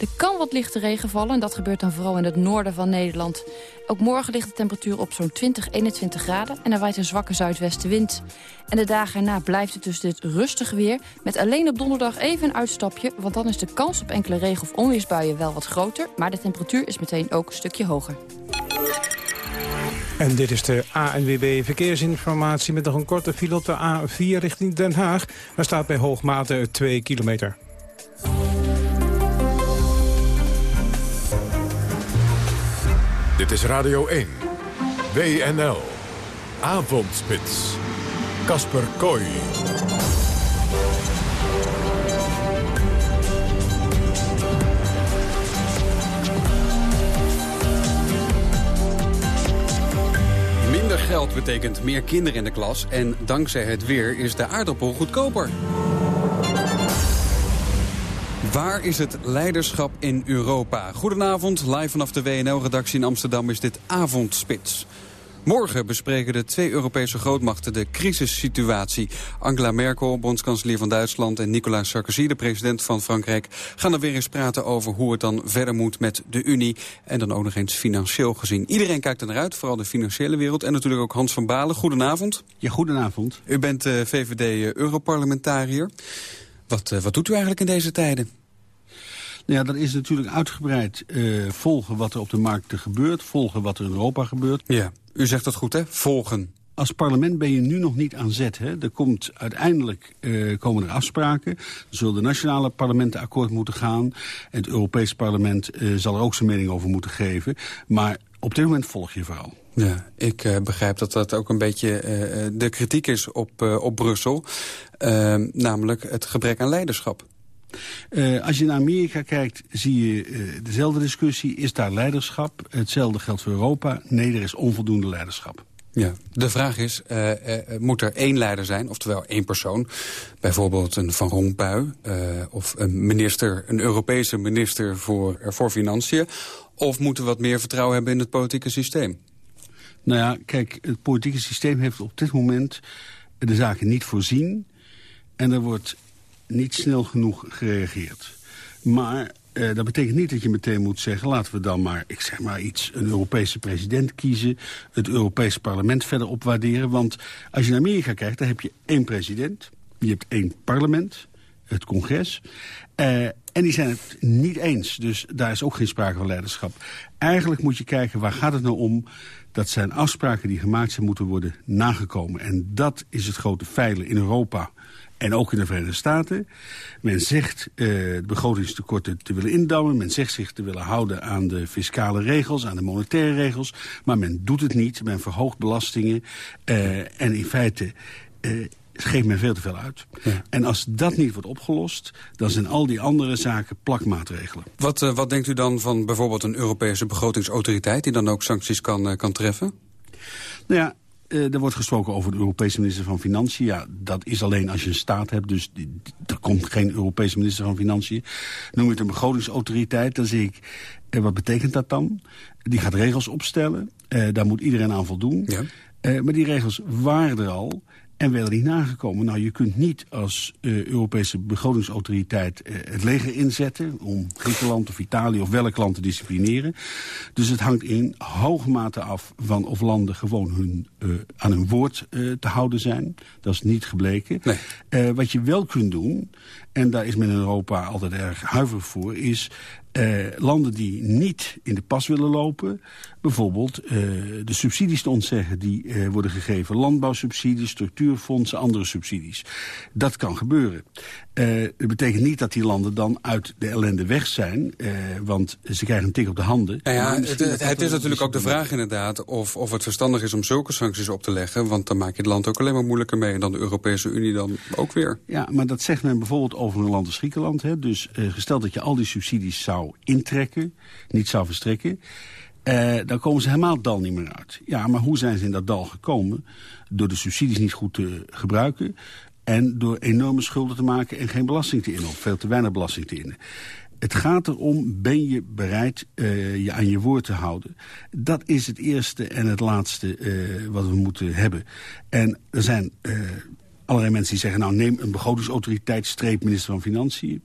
Er kan wat lichte regen vallen en dat gebeurt dan vooral in het noorden van Nederland. Ook morgen ligt de temperatuur op zo'n 20, 21 graden en er waait een zwakke zuidwestenwind. En de dagen erna blijft het dus dit rustig weer, met alleen op donderdag even een uitstapje, want dan is de kans op enkele regen- of onweersbuien wel wat groter, maar de temperatuur is meteen ook een stukje hoger. En dit is de ANWB Verkeersinformatie met nog een korte de A4 richting Den Haag. Daar staat bij hoogmate 2 kilometer. Dit is Radio 1. WNL. Avondspits. Kasper Kooi. Minder geld betekent meer kinderen in de klas... en dankzij het weer is de aardappel goedkoper. Waar is het leiderschap in Europa? Goedenavond, live vanaf de WNL-redactie in Amsterdam is dit Avondspits. Morgen bespreken de twee Europese grootmachten de crisissituatie. Angela Merkel, bondskanselier van Duitsland... en Nicolas Sarkozy, de president van Frankrijk... gaan er weer eens praten over hoe het dan verder moet met de Unie. En dan ook nog eens financieel gezien. Iedereen kijkt er naar uit, vooral de financiële wereld. En natuurlijk ook Hans van Balen. Goedenavond. Ja, goedenavond. U bent uh, eh, VVD-Europarlementariër. Wat, uh, wat doet u eigenlijk in deze tijden? Nou ja, dat is natuurlijk uitgebreid uh, volgen wat er op de markten gebeurt. Volgen wat er in Europa gebeurt. Ja, u zegt dat goed hè? Volgen. Als parlement ben je nu nog niet aan zet. Hè? Er komt uiteindelijk uh, komen er afspraken. Er zullen de nationale parlementen akkoord moeten gaan. En het Europese parlement uh, zal er ook zijn mening over moeten geven. Maar op dit moment volg je vooral. Ja, ik uh, begrijp dat dat ook een beetje de kritiek is op, op Brussel. namelijk het gebrek aan leiderschap. Uh, als je naar Amerika kijkt, zie je uh, dezelfde discussie. Is daar leiderschap? Hetzelfde geldt voor Europa. Nee, er is onvoldoende leiderschap. Ja, de vraag is, uh, uh, moet er één leider zijn, oftewel één persoon... bijvoorbeeld een Van Rompuy of een minister, een Europese minister voor, voor Financiën... of moeten we wat meer vertrouwen hebben in het politieke systeem? Nou ja, kijk, het politieke systeem heeft op dit moment de zaken niet voorzien... en er wordt niet snel genoeg gereageerd. Maar uh, dat betekent niet dat je meteen moet zeggen... laten we dan maar, ik zeg maar iets, een Europese president kiezen... het Europese parlement verder opwaarderen. Want als je naar Amerika kijkt, dan heb je één president... je hebt één parlement, het congres... Uh, en die zijn het niet eens, dus daar is ook geen sprake van leiderschap. Eigenlijk moet je kijken, waar gaat het nou om? Dat zijn afspraken die gemaakt zijn moeten worden nagekomen. En dat is het grote feilen in Europa en ook in de Verenigde Staten. Men zegt uh, de begrotingstekorten te willen indammen. Men zegt zich te willen houden aan de fiscale regels, aan de monetaire regels. Maar men doet het niet. Men verhoogt belastingen. Uh, en in feite... Uh, geeft men veel te veel uit. Ja. En als dat niet wordt opgelost, dan zijn al die andere zaken plakmaatregelen. Wat, uh, wat denkt u dan van bijvoorbeeld een Europese begrotingsautoriteit... die dan ook sancties kan, uh, kan treffen? Nou ja, er wordt gesproken over de Europese minister van Financiën. Ja, dat is alleen als je een staat hebt, dus er komt geen Europese minister van Financiën. Noem je het een begrotingsautoriteit, dan zie ik, uh, wat betekent dat dan? Die gaat regels opstellen, uh, daar moet iedereen aan voldoen. Ja. maar die regels waren er al en werden niet nagekomen. Nou, je kunt niet als uh, Europese begrotingsautoriteit uh, het leger inzetten... om Griekenland of Italië of welk land te disciplineren. Dus het hangt in hoge mate af van of landen gewoon hun, uh, aan hun woord te houden zijn. Dat is niet gebleken. Nee. wat je wel kunt doen, en daar is men in Europa altijd erg huiverig voor... is uh, landen die niet in de pas willen lopen... bijvoorbeeld uh, de subsidies te ontzeggen die uh, worden gegeven. Landbouwsubsidies, structuurfondsen, andere subsidies. Dat kan gebeuren. dat betekent niet dat die landen dan uit de ellende weg zijn... want ze krijgen een tik op de handen. Nou ja, het, het, het is natuurlijk ook de vraag inderdaad... Of, of het verstandig is om zulke sancties op te leggen... want dan maak je het land ook alleen maar moeilijker mee... en dan de Europese Unie dan ook weer. Ja, maar dat zegt men bijvoorbeeld over een land als Griekenland. Hè? Dus gesteld dat je al die subsidies zou intrekken, niet zou verstrekken... Uh, dan komen ze helemaal het dal niet meer uit. Ja, maar hoe zijn ze in dat dal gekomen? Door de subsidies niet goed te gebruiken... en door enorme schulden te maken en geen belasting te innen... of veel te weinig belasting te innen. Het gaat erom, ben je bereid uh, je aan je woord te houden? Dat is het eerste en het laatste uh, wat we moeten hebben. En er zijn allerlei mensen die zeggen... nou, neem een begrotingsautoriteit, streep minister van Financiën.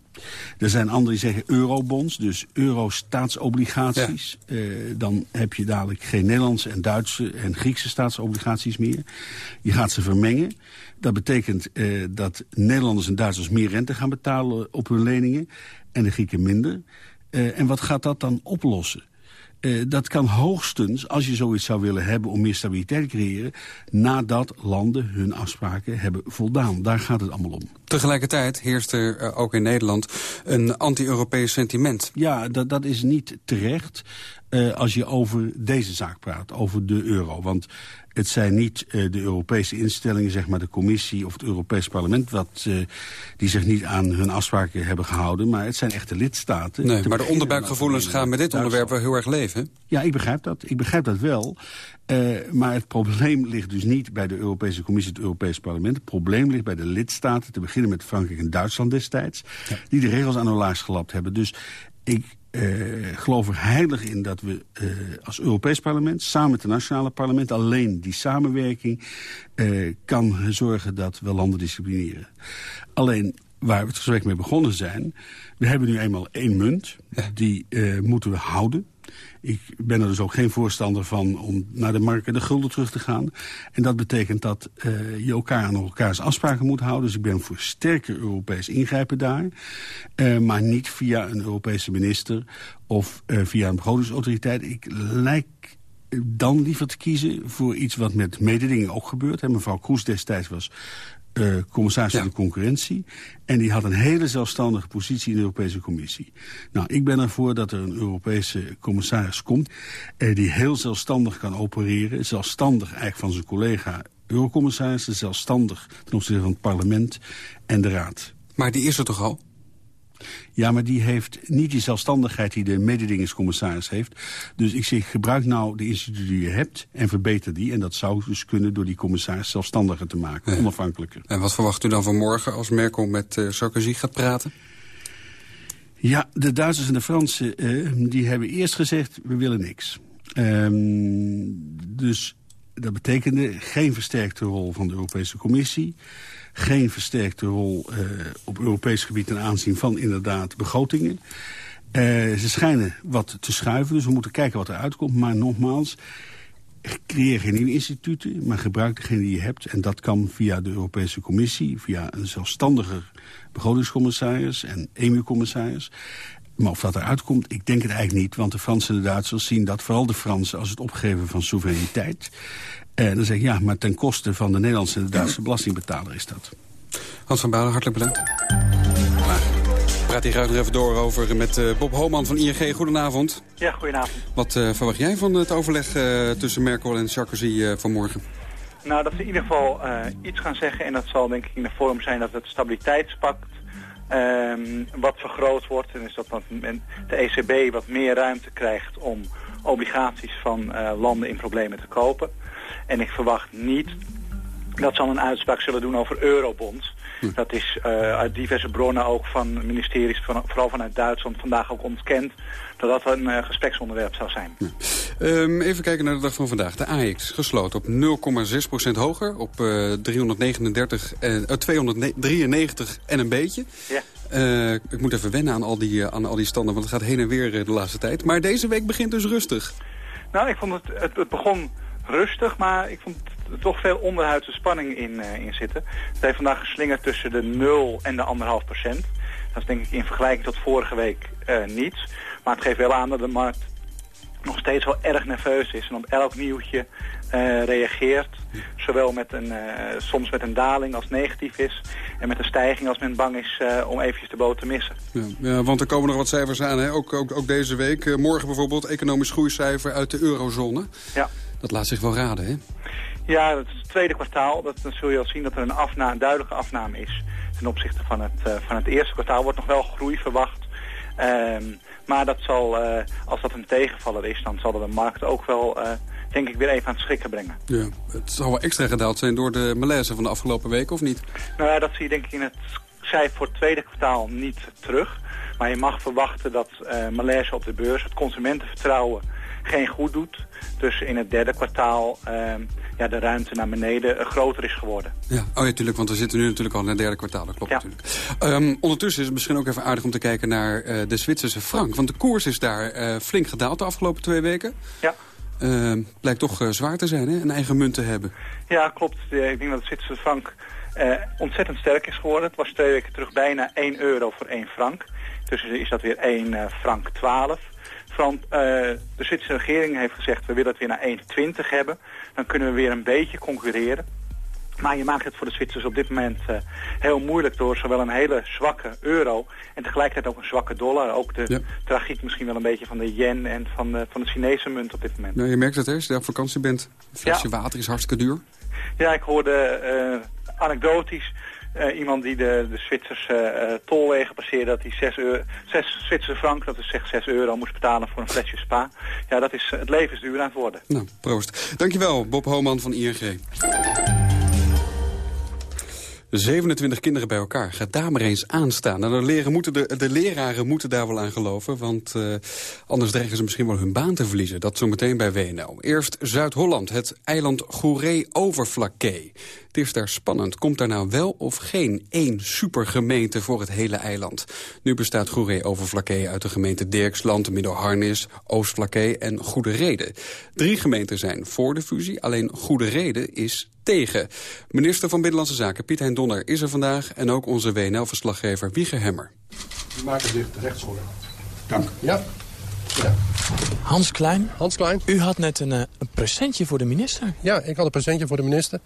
Er zijn anderen die zeggen eurobonds, dus euro-staatsobligaties. Ja. Uh, dan heb je dadelijk geen Nederlandse en Duitse en Griekse staatsobligaties meer. Je gaat ze vermengen. Dat betekent uh, dat Nederlanders en Duitsers meer rente gaan betalen op hun leningen... en de Grieken minder. Uh, en wat gaat dat dan oplossen? Uh, dat kan hoogstens, als je zoiets zou willen hebben om meer stabiliteit te creëren... nadat landen hun afspraken hebben voldaan. Daar gaat het allemaal om. Tegelijkertijd heerst er uh, ook in Nederland een anti-Europees sentiment. Ja, dat, dat is niet terecht uh, als je over deze zaak praat, over de euro. Want het zijn niet uh, de Europese instellingen, zeg maar de commissie of het Europees parlement... Wat, uh, die zich niet aan hun afspraken hebben gehouden. Maar het zijn echte lidstaten. Nee, maar de onderbuikgevoelens gaan met dit onderwerp wel heel erg leven. Ja, ik begrijp dat. Ik begrijp dat wel. Uh, maar het probleem ligt dus niet bij de Europese Commissie, het Europese parlement. Het probleem ligt bij de lidstaten, te beginnen met Frankrijk en Duitsland destijds... Ja. die de regels aan hun laars gelapt hebben. Dus ik uh, geloof er heilig in dat we uh, als Europees parlement... samen met de nationale parlement alleen die samenwerking... Uh, kan zorgen dat we landen disciplineren. Alleen waar we het gesprek mee begonnen zijn... we hebben nu eenmaal één munt, die moeten we houden... Ik ben er dus ook geen voorstander van om naar de markt de gulden terug te gaan. En dat betekent dat uh, je elkaar aan elkaars afspraken moet houden. Dus ik ben voor sterker Europees ingrijpen daar. Uh, maar niet via een Europese minister of uh, via een begrotingsautoriteit. Ik lijk dan liever te kiezen voor iets wat met mededingen ook gebeurt. Mevrouw Kroes destijds was uh, commissaris ja. van de concurrentie. En die had een hele zelfstandige positie in de Europese Commissie. Nou, ik ben ervoor dat er een Europese commissaris komt... Uh, die heel zelfstandig kan opereren. Zelfstandig eigenlijk van zijn collega eurocommissarissen. Zelfstandig ten opzichte van het parlement en de raad. Maar die is er toch al? Ja, maar die heeft niet die zelfstandigheid die de mededingingscommissaris heeft. Dus ik zeg, gebruik nou de instituten die je hebt en verbeter die. En dat zou dus kunnen door die commissaris zelfstandiger te maken, onafhankelijker. En wat verwacht u dan van morgen als Merkel met uh, Sarkozy gaat praten? Ja, de Duitsers en de Fransen uh, die hebben eerst gezegd, we willen niks. Um, dus dat betekende geen versterkte rol van de Europese Commissie geen versterkte rol uh, op Europees gebied ten aanzien van inderdaad begrotingen. Uh, ze schijnen wat te schuiven, dus we moeten kijken wat eruit komt. Maar nogmaals, creëer geen nieuwe instituten, maar gebruik degene die je hebt. En dat kan via de Europese Commissie, via een zelfstandige begrotingscommissaris en EMU-commissaris. Maar of dat eruit komt, ik denk het eigenlijk niet. Want de Fransen en de Duitsers zien dat, vooral de Fransen... als het opgeven van soevereiniteit. En dan zeg ik, ja, maar ten koste van de Nederlandse en de Duitse belastingbetaler is dat. Hans van Balen, hartelijk bedankt. Praat hier graag nog even door over met uh, Bob Homan van ING. Goedenavond. Ja, goedenavond. Wat uh, verwacht jij van het overleg uh, tussen Merkel en Sarkozy vanmorgen? Nou, dat ze in ieder geval iets gaan zeggen. En dat zal denk ik in de vorm zijn dat het stabiliteitspact um, wat vergroot wordt. En is dat de ECB wat meer ruimte krijgt om obligaties van landen in problemen te kopen. En ik verwacht niet dat ze al een uitspraak zullen doen over eurobonds. Hm. Dat is uh, uit diverse bronnen ook van ministeries, van, vooral vanuit Duitsland, vandaag ook ontkend dat dat een uh, gespreksonderwerp zou zijn. Ja. Um, even kijken naar de dag van vandaag. De AX gesloten op 0,6% hoger, op uh, 339, uh, 293 en een beetje. Ja. Uh, ik moet even wennen aan al, die, aan al die standen, want het gaat heen en weer de laatste tijd. Maar deze week begint dus rustig. Nou, ik vond het, het, het begon rustig, maar ik vond er toch veel onderhuidse spanning in, uh, in zitten. Het heeft vandaag geslingerd tussen de 0 en de 1,5 procent. Dat is denk ik in vergelijking tot vorige week uh, niets. Maar het geeft wel aan dat de markt nog steeds wel erg nerveus is en op elk nieuwtje uh, reageert. Zowel met een, soms met een daling als negatief is en met een stijging als men bang is om eventjes de boot te missen. Ja, ja, want er komen nog wat cijfers aan, hè? Ook, ook, ook deze week. morgen bijvoorbeeld economisch groeicijfer uit de eurozone. Ja. Dat laat zich wel raden, hè? Ja, het, het tweede kwartaal, dat, dan zul je al zien dat er een, afna een duidelijke afname is ten opzichte van het, uh, van het eerste kwartaal. Wordt nog wel groei verwacht. Um, maar dat zal, uh, als dat een tegenvaller is, dan zal de markt ook wel, uh, denk ik, weer even aan het schrikken brengen. Ja, het zal wel extra gedaald zijn door de malaise van de afgelopen weken, of niet? Nou ja, dat zie je denk ik in het cijfer voor het tweede kwartaal niet terug. Maar je mag verwachten dat malaise op de beurs, het consumentenvertrouwen geen goed doet. Dus in het derde kwartaal uh, ja, de ruimte naar beneden uh, groter is geworden. Ja, oh ja, natuurlijk, want we zitten nu natuurlijk al in het derde kwartaal. Dat klopt ja. natuurlijk. Um, ondertussen is het misschien ook even aardig om te kijken naar uh, de Zwitserse frank. Want de koers is daar flink gedaald de afgelopen twee weken. Ja. Uh, blijkt toch zwaar te zijn, hè? Een eigen munt te hebben. Ja, klopt. Ik denk dat de Zwitserse frank ontzettend sterk is geworden. Het was twee weken terug bijna 1 euro voor 1 frank. Dus is dat weer 1 frank 12. Frans, uh, de Zwitserse regering heeft gezegd, we willen het weer naar 1,20 hebben. Dan kunnen we weer een beetje concurreren. Maar je maakt het voor de Zwitsers op dit moment uh, heel moeilijk door zowel een hele zwakke euro en tegelijkertijd ook een zwakke dollar. Ook de ja. tragiek misschien wel een beetje van de yen en van de, van de Chinese munt op dit moment. Nou, je merkt het hè, als je op vakantie bent. Een flesje ja. water is hartstikke duur. Ja, ik hoorde uh, anekdotisch uh, iemand die de, de Zwitserse uh, tolwegen passeerde, dat hij 6, euro, 6 Zwitserse frank, dat is zeg 6 euro, moest betalen voor een flesje spa. Ja, dat is, het leven is duur aan het worden. Nou, proost. Dankjewel, Bob Homan van ING. 27 kinderen bij elkaar. Ga daar maar eens aan staan. Nou, de, leren moeten de, de leraren moeten daar wel aan geloven. Want uh, anders dreigen ze misschien wel hun baan te verliezen. Dat zometeen bij WNL. Eerst Zuid-Holland, het eiland Goeree-Overflakkee. Het is daar spannend. Komt daar nou wel of geen één supergemeente voor het hele eiland? Nu bestaat Goeree-Overflakkee uit de gemeente Dirksland, Middelharnis, Oostflakkee en Goede Reden. Drie gemeenten zijn voor de fusie, alleen Goede Reden is tegen. Minister van Binnenlandse Zaken Piet Hein Donner is er vandaag... en ook onze WNL-verslaggever Wieger Hemmer. We maken dicht rechtshoor. Dank. Ja. Ja. Hans Klein. Hans Klein. U had net een, uh, een, presentje voor de minister. Ja, ik had een presentje voor de minister.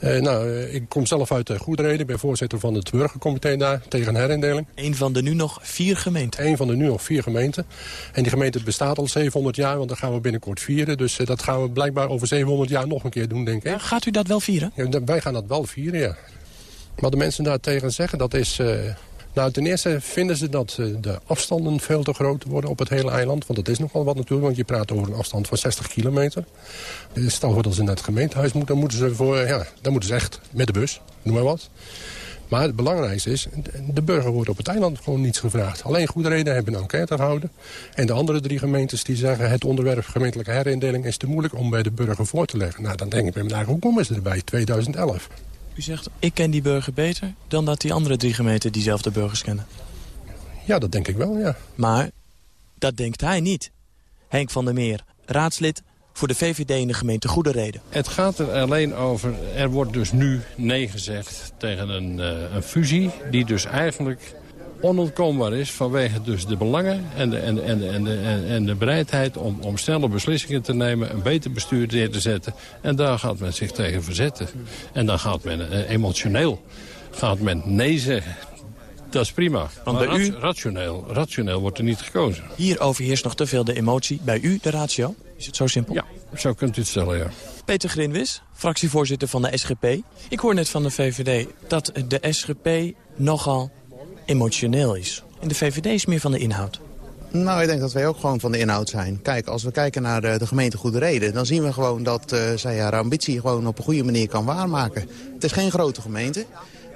Uh, nou, uh, ik kom zelf uit Goedreden. Ik ben voorzitter van het burgercomité daar tegen herindeling. Een van de nu nog vier gemeenten. Een van de nu nog vier gemeenten. En die gemeente bestaat al 700 jaar, want dat gaan we binnenkort vieren. Dus dat gaan we blijkbaar over 700 jaar nog een keer doen, denk ik. Ja, gaat u dat wel vieren? Ja, wij gaan dat wel vieren, ja. Wat de mensen daar tegen zeggen, dat is Nou, ten eerste vinden ze dat eh, de afstanden veel te groot worden op het hele eiland. Want dat is nogal wat natuurlijk, want je praat over een afstand van 60 kilometer. Stel voor dat ze naar het gemeentehuis moeten, dan moeten ze, voor, ja, dan moeten ze echt met de bus, noem maar wat. Maar het belangrijkste is, de burger wordt op het eiland gewoon niets gevraagd. Alleen Goede Reden hebben een enquête gehouden. En de andere drie gemeentes die zeggen... het onderwerp gemeentelijke herindeling is te moeilijk om bij de burger voor te leggen. Nou, dan denk ik bij mij, hoe komen ze erbij? 2011. U zegt, ik ken die burger beter dan dat die andere drie gemeenten diezelfde burgers kennen. Ja, dat denk ik wel, ja. Maar dat denkt hij niet. Henk van der Meer, raadslid voor de VVD in de gemeente Goede Reden. Het gaat er alleen over, er wordt dus nu nee gezegd tegen een, uh, een fusie... die dus eigenlijk onontkoombaar is vanwege dus de belangen en de, en, en, en, de, en de bereidheid om, om snelle beslissingen te nemen, een beter bestuur neer te zetten. En daar gaat men zich tegen verzetten. En dan gaat men uh, emotioneel gaat men nee zeggen. Dat is prima. Want bij u... rationeel, rationeel wordt er niet gekozen. Hier overheerst nog te veel de emotie. Bij u de ratio? Is het zo simpel? Ja, zo kunt u het stellen, ja. Peter Grinwis, fractievoorzitter van de SGP. Ik hoor net van de VVD dat de SGP nogal emotioneel is. En de VVD is meer van de inhoud. Nou, ik denk dat wij ook gewoon van de inhoud zijn. Kijk, als we kijken naar de, de gemeente Goede Reden... dan zien we gewoon dat uh, zij haar ambitie gewoon op een goede manier kan waarmaken. Het is geen grote gemeente.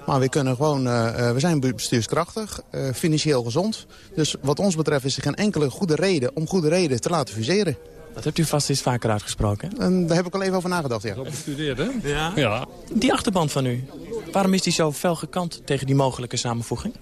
Maar we, kunnen gewoon, uh, we zijn bestuurskrachtig, uh, financieel gezond. Dus wat ons betreft is er geen enkele goede reden om goede reden te laten fuseren. Dat hebt u vast eens vaker uitgesproken. En daar heb ik al even over nagedacht, ja. Dat bestudeerd, hè? Ja. ja. Die achterband van u, waarom is die zo fel gekant tegen die mogelijke samenvoeging?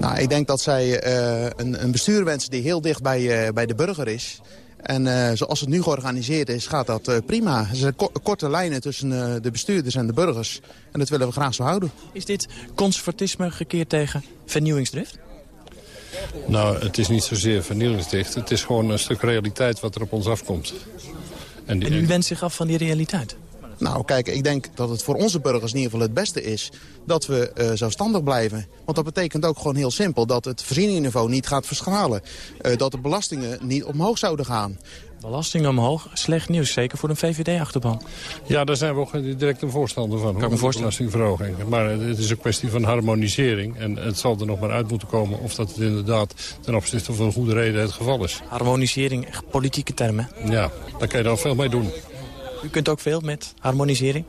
Nou, ik denk dat zij uh, een, een bestuur wensen die heel dicht bij, uh, bij de burger is. En uh, zoals het nu georganiseerd is, gaat dat uh, prima. Er zijn ko korte lijnen tussen uh, de bestuurders en de burgers. En dat willen we graag zo houden. Is dit conservatisme gekeerd tegen vernieuwingsdrift? Nou, het is niet zozeer vernieuwingsdrift. Het is gewoon een stuk realiteit wat er op ons afkomt. En, die... en u wenst zich af van die realiteit? Nou, kijk, ik denk dat het voor onze burgers in ieder geval het beste is... dat we uh, zelfstandig blijven. Want dat betekent ook gewoon heel simpel... dat het voorzieningenniveau niet gaat verschalen. Uh, dat de belastingen niet omhoog zouden gaan. Belastingen omhoog, slecht nieuws, zeker voor een VVD-achterban. Ja, daar zijn we ook direct een voorstander van. Kan me voorstellen. Belastingverhoging. Maar het is een kwestie van harmonisering. En het zal er nog maar uit moeten komen of dat het inderdaad ten opzichte van een goede reden het geval is. Harmonisering, echt politieke termen. Ja, daar kan je dan veel mee doen. U kunt ook veel met harmonisering?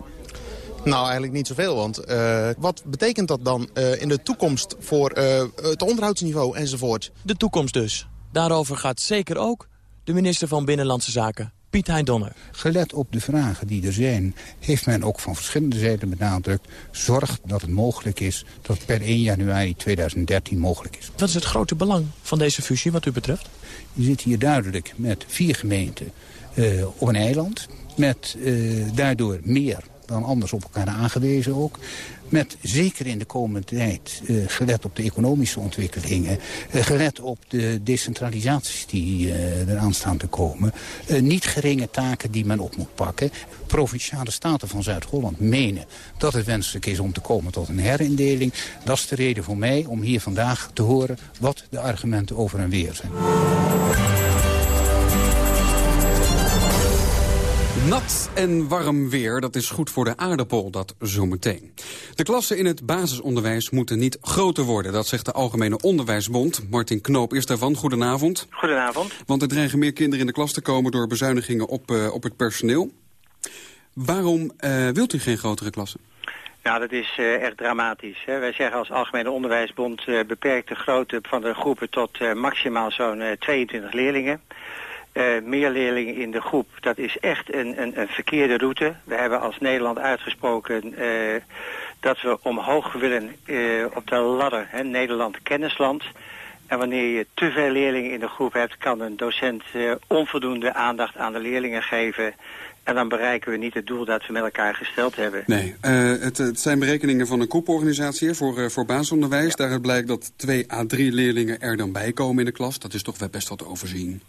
Nou, eigenlijk niet zoveel. Want uh, wat betekent dat dan uh, in de toekomst voor uh, het onderhoudsniveau enzovoort? De toekomst dus. Daarover gaat zeker ook de minister van Binnenlandse Zaken, Piet Hein Donner. Gelet op de vragen die er zijn, heeft men ook van verschillende zijden benadrukt... zorg dat het mogelijk is dat het per 1 januari 2013 mogelijk is. Wat is het grote belang van deze fusie wat u betreft? Je zit hier duidelijk met vier gemeenten uh, op een eiland... met uh, daardoor meer dan anders op elkaar aangewezen ook. Met zeker in de komende tijd, uh, gelet op de economische ontwikkelingen... Uh, gelet op de decentralisaties die uh, eraan staan te komen... niet geringe taken die men op moet pakken. Provinciale staten van Zuid-Holland menen dat het wenselijk is om te komen tot een herindeling. Dat is de reden voor mij om hier vandaag te horen wat de argumenten over en weer zijn. Nat en warm weer, dat is goed voor de aardappel, dat zometeen. De klassen in het basisonderwijs moeten niet groter worden. Dat zegt de Algemene Onderwijsbond. Martin Knoop is daarvan. Goedenavond. Goedenavond. Want er dreigen meer kinderen in de klas te komen door bezuinigingen op, uh, op het personeel. Waarom uh, wilt u geen grotere klassen? Nou, dat is uh, echt dramatisch. Hè. Wij zeggen als Algemene Onderwijsbond beperkt de grootte van de groepen tot maximaal zo'n 22 leerlingen. Uh, meer leerlingen in de groep, dat is echt een, een, een verkeerde route. We hebben als Nederland uitgesproken uh, dat we omhoog willen uh, op de ladder, hè, Nederland kennisland. En wanneer je te veel leerlingen in de groep hebt, kan een docent onvoldoende aandacht aan de leerlingen geven. En dan bereiken we niet het doel dat we met elkaar gesteld hebben. Nee, het, het, zijn berekeningen van een koepelorganisatie voor, voor basisonderwijs. Ja. Daaruit blijkt dat twee à drie leerlingen er dan bij komen in de klas. Dat is toch best wel te overzien.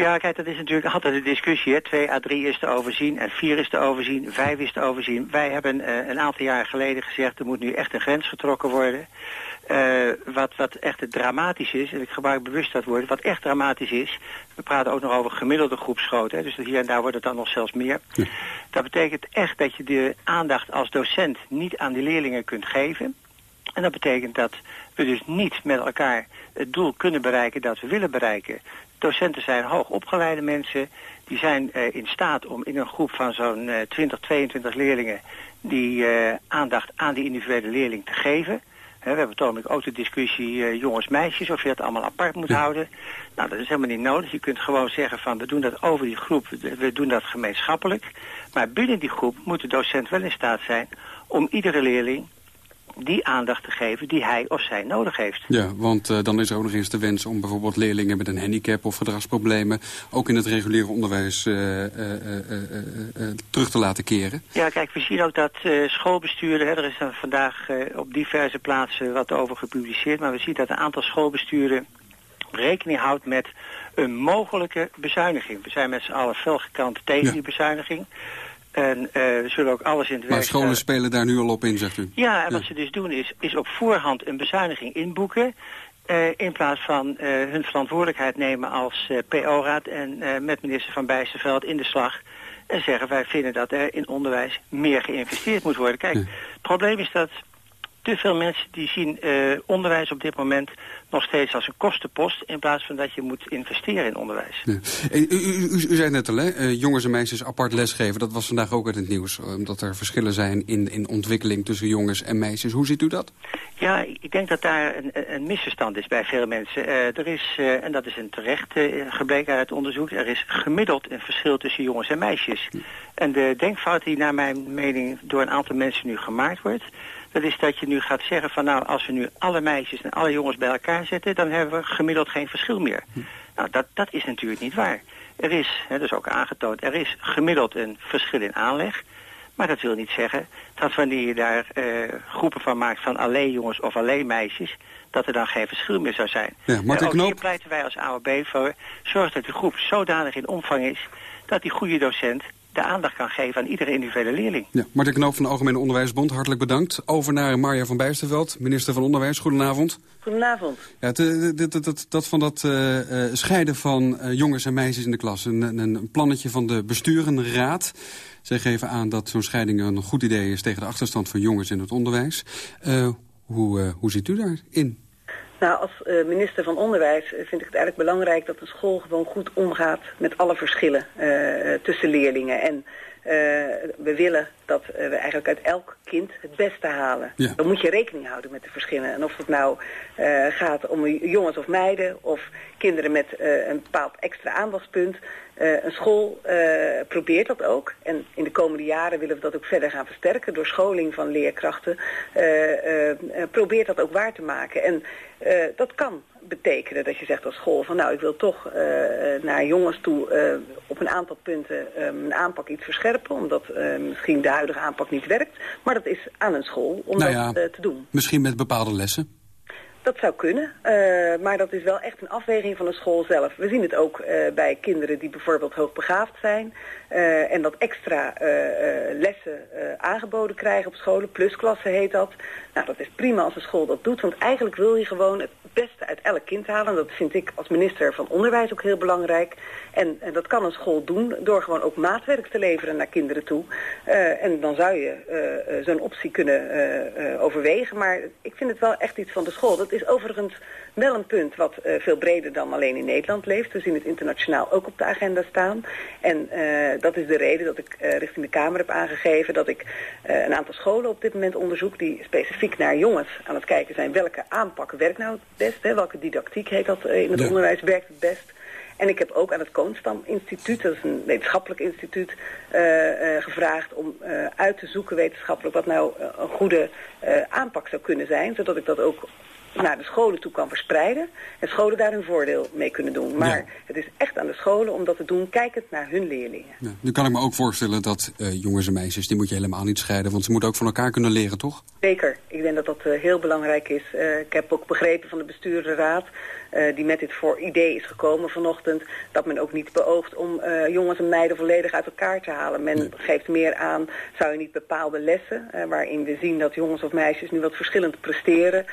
Ja, kijk, dat is natuurlijk altijd een discussie. Hè. 2 à 3 is te overzien en 4 is te overzien, 5 is te overzien. Wij hebben uh, een aantal jaar geleden gezegd, er moet nu echt een grens getrokken worden. Uh, wat, wat echt dramatisch is, en ik gebruik bewust dat woord, wat echt dramatisch is, we praten ook nog over gemiddelde groepsgrootte, hè, dus hier en daar wordt het dan nog zelfs meer. Ja. Dat betekent echt dat je de aandacht als docent niet aan die leerlingen kunt geven. En dat betekent dat we dus niet met elkaar het doel kunnen bereiken dat we willen bereiken. Docenten zijn hoogopgeleide mensen. Die zijn uh, in staat om in een groep van zo'n uh, 20, 22 leerlingen... die uh, aandacht aan die individuele leerling te geven. He, we hebben toch ook de discussie jongens-meisjes... of je dat allemaal apart moet houden. Nou, dat is helemaal niet nodig. Je kunt gewoon zeggen van we doen dat over die groep. We doen dat gemeenschappelijk. Maar binnen die groep moet de docent wel in staat zijn... om iedere leerling die aandacht te geven die hij of zij nodig heeft. Ja, want uh, dan is er ook nog eens de wens om bijvoorbeeld leerlingen met een handicap of gedragsproblemen ook in het reguliere onderwijs uh, uh, terug te laten keren. Ja, kijk, we zien ook dat schoolbesturen, hè, er is dan vandaag op diverse plaatsen wat over gepubliceerd, maar we zien dat een aantal schoolbesturen rekening houdt met een mogelijke bezuiniging. We zijn met z'n allen felgekant tegen ja. die bezuiniging. En uh, we zullen ook alles in het werk... Maar scholen spelen daar nu al op in, zegt u? Ja, en wat ze dus doen is, is op voorhand een bezuiniging inboeken... Uh, in plaats van uh, hun verantwoordelijkheid nemen als PO-raad... en met minister Van Bijsterveld in de slag... en zeggen wij vinden dat er in onderwijs meer geïnvesteerd moet worden. Kijk, het probleem is dat te veel mensen die zien uh, onderwijs op dit moment nog steeds als een kostenpost... in plaats van dat je moet investeren in onderwijs. Ja. U, u, u, u, zei net al, hè, uh, jongens en meisjes apart lesgeven. Dat was vandaag ook uit het nieuws. Omdat er verschillen zijn in, in ontwikkeling tussen jongens en meisjes. Hoe ziet u dat? Ja, ik denk dat daar een, een misverstand is bij veel mensen. Uh, er is, en dat is een terecht gebleken uit het onderzoek... er is gemiddeld een verschil tussen jongens en meisjes. En de denkfout die naar mijn mening door een aantal mensen nu gemaakt wordt dat is dat je nu gaat zeggen van nou, als we nu alle meisjes en alle jongens bij elkaar zetten, dan hebben we gemiddeld geen verschil meer. Hm. Nou, dat, dat is natuurlijk niet waar. Er is, hè, dus ook aangetoond, er is gemiddeld een verschil in aanleg. Maar dat wil niet zeggen dat wanneer je daar uh, groepen van maakt van alleen jongens of alleen meisjes, dat er dan geen verschil meer zou zijn. Ja, Martin uh, ook hier pleiten wij als AOB voor, zorg dat de groep zodanig in omvang is, dat die goede docent de aandacht kan geven aan iedere individuele leerling. Ja, Martin Knoop van de Algemene Onderwijsbond, hartelijk bedankt. Over naar Marja van Bijsterveld, minister van Onderwijs. Goedenavond. Goedenavond. Ja, dat, dat, dat van dat uh, scheiden van uh, jongens en meisjes in de klas. Een, een plannetje van de besturenraad. Zij geven aan dat zo'n scheiding een goed idee is... tegen de achterstand van jongens in het onderwijs. Uh, hoe, hoe ziet u daarin? Nou, als uh, minister van Onderwijs vind ik het eigenlijk belangrijk dat de school gewoon goed omgaat met alle verschillen uh, tussen leerlingen. En uh, we willen dat we eigenlijk uit elk kind het beste halen. Ja. Dan moet je rekening houden met de verschillen. En of het nou gaat om jongens of meiden of kinderen met een bepaald extra aandachtspunt. een school probeert dat ook. En in de komende jaren willen we dat ook verder gaan versterken door scholing van leerkrachten. probeert dat ook waar te maken. En dat kan betekenen dat je zegt als school van nou ik wil toch uh, naar jongens toe uh, op een aantal punten um, een aanpak iets verscherpen. Omdat misschien de huidige aanpak niet werkt. Maar dat is aan een school om nou ja, dat te doen. Misschien met bepaalde lessen? Dat zou kunnen, uh, maar dat is wel echt een afweging van de school zelf. We zien het ook uh, bij kinderen die bijvoorbeeld hoogbegaafd zijn uh, en dat extra lessen aangeboden krijgen op scholen. Plusklassen heet dat. Nou, dat is prima als een school dat doet, want eigenlijk wil je gewoon het beste uit elk kind halen. Dat vind ik als minister van Onderwijs ook heel belangrijk. En, en dat kan een school doen door gewoon ook maatwerk te leveren naar kinderen toe. Uh, en dan zou je uh, zo'n optie kunnen overwegen. Maar ik vind het wel echt iets van de school. Dat is overigens wel een punt wat veel breder dan alleen in Nederland leeft. We zien het internationaal ook op de agenda staan. En dat is de reden dat ik richting de Kamer heb aangegeven... dat ik een aantal scholen op dit moment onderzoek... die specifiek naar jongens aan het kijken zijn... welke aanpak werkt nou het best, hè? welke didactiek heet dat in het ja. onderwijs werkt het best... En ik heb ook aan het Koonstam Instituut, dat is een wetenschappelijk instituut, uh, uh, gevraagd om uh, uit te zoeken wetenschappelijk wat nou een goede aanpak zou kunnen zijn. Zodat ik dat ook naar de scholen toe kan verspreiden. En scholen daar hun voordeel mee kunnen doen. Maar ja. het is echt aan de scholen om dat te doen, kijkend naar hun leerlingen. Ja. Nu kan ik me ook voorstellen dat uh, jongens en meisjes, die moet je helemaal niet scheiden. Want ze moeten ook van elkaar kunnen leren, toch? Zeker. Ik denk dat dat uh, heel belangrijk is. Uh, ik heb ook begrepen van de bestuurderraad... Uh, die met dit voor idee is gekomen vanochtend... dat men ook niet beoogt om uh, jongens en meiden volledig uit elkaar te halen. Men nee. geeft meer aan, zou je niet bepaalde lessen... Uh, waarin we zien dat jongens of meisjes nu wat verschillend presteren...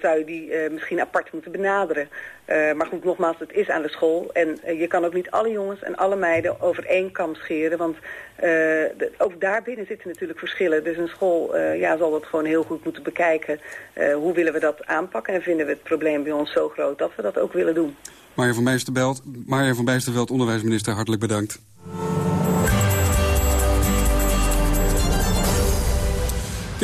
zou je die misschien apart moeten benaderen. Maar goed, nogmaals, het is aan de school. En je kan ook niet alle jongens en alle meiden over één kam scheren... want de, ook daarbinnen zitten natuurlijk verschillen. Dus een school ja, zal dat gewoon heel goed moeten bekijken hoe willen we dat aanpakken. En vinden we het probleem bij ons zo groot dat we dat ook willen doen. Marja van Marja van Bijsterveld onderwijsminister, hartelijk bedankt.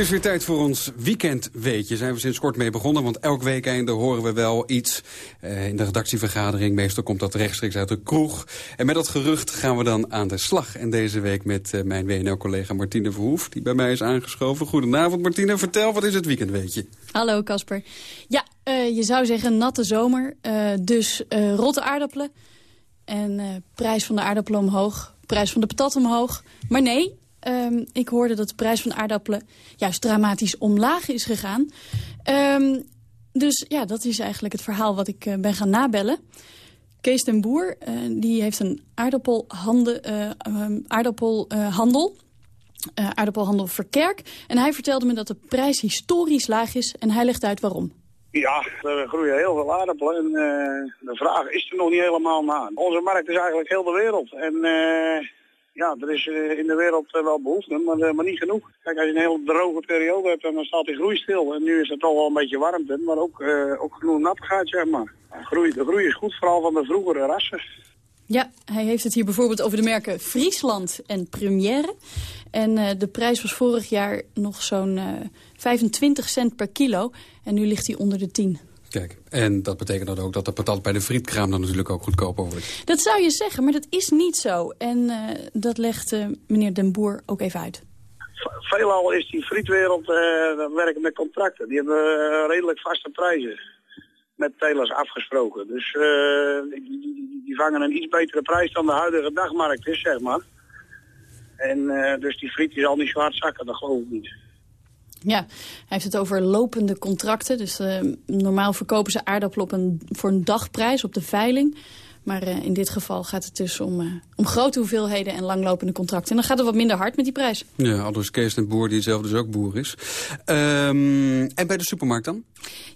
Is weer tijd voor ons weekendweetje. Zijn we sinds kort mee begonnen, want elk weekende horen we wel iets uh, in de redactievergadering. Meestal komt dat rechtstreeks uit de kroeg. En met dat gerucht gaan we dan aan de slag. En deze week met uh, mijn WNL-collega Martine Verhoef, die bij mij is aangeschoven. Goedenavond Martine, vertel, wat is het weekendweetje? Hallo Casper. Ja, uh, je zou zeggen natte zomer, dus rotte aardappelen. En prijs van de aardappelen omhoog, prijs van de patat omhoog. Maar nee, Um, ik hoorde dat de prijs van aardappelen juist dramatisch omlaag is gegaan. Um, dus ja, dat is eigenlijk het verhaal wat ik uh, ben gaan nabellen. Kees den Boer uh, die heeft een aardappelhande, uh, um, aardappelhandel. aardappelhandel Verkerk. En hij vertelde me dat de prijs historisch laag is. En hij legt uit waarom. Ja, er groeien heel veel aardappelen en de vraag is er nog niet helemaal naar. Onze markt is eigenlijk heel de wereld. En ja, er is eh, in de wereld eh, wel behoefte, maar, eh, maar niet genoeg. Kijk, als je een hele droge periode hebt, dan staat die groei stil. En nu is het toch wel een beetje warmte, maar ook, ook genoeg nattigheid, zeg maar. Groei, de groei is goed, vooral van de vroegere rassen. Ja, hij heeft het hier bijvoorbeeld over de merken Friesland en Première. En uh, de prijs was vorig jaar nog zo'n uh, 25 cent per kilo. En nu ligt hij onder de 10. Kijk, en dat betekent dan ook dat de patat bij de frietkraam dan natuurlijk ook goedkoper wordt. Dat zou je zeggen, maar dat is niet zo. En uh, dat legt uh, meneer Den Boer ook even uit. Veelal is die frietwereld uh, werken met contracten. Die hebben redelijk vaste prijzen met telers afgesproken. Dus die, die, die, vangen een iets betere prijs dan de huidige dagmarkt is, zeg maar. En dus die friet is al niet zo hard zakken, dat geloof ik niet. Ja, hij heeft het over lopende contracten. Dus uh, normaal verkopen ze aardappelen op een, voor een dagprijs op de veiling. Maar uh, in dit geval gaat het dus om, uh, om grote hoeveelheden en langlopende contracten. En dan gaat het wat minder hard met die prijs. Ja, anders Kees en Boer, die zelf dus ook boer is. Um, en bij de supermarkt dan?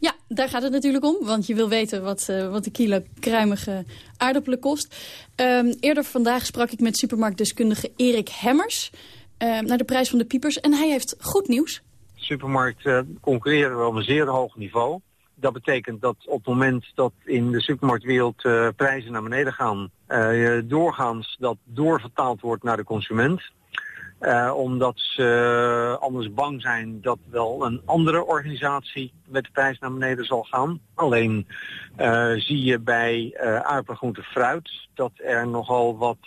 Ja, daar gaat het natuurlijk om. Want je wil weten wat, uh, wat de kilo kruimige aardappelen kost. Um, eerder vandaag sprak ik met supermarktdeskundige Erik Hemmers... naar de prijs van de piepers. En hij heeft goed nieuws supermarkten concurreren we op een zeer hoog niveau. Dat betekent dat op het moment dat in de supermarktwereld uh, prijzen naar beneden gaan, uh, doorgaans dat doorvertaald wordt naar de consument. Uh, omdat ze anders bang zijn dat wel een andere organisatie met de prijs naar beneden zal gaan. Alleen zie je bij aardappelgroente fruit dat er nogal wat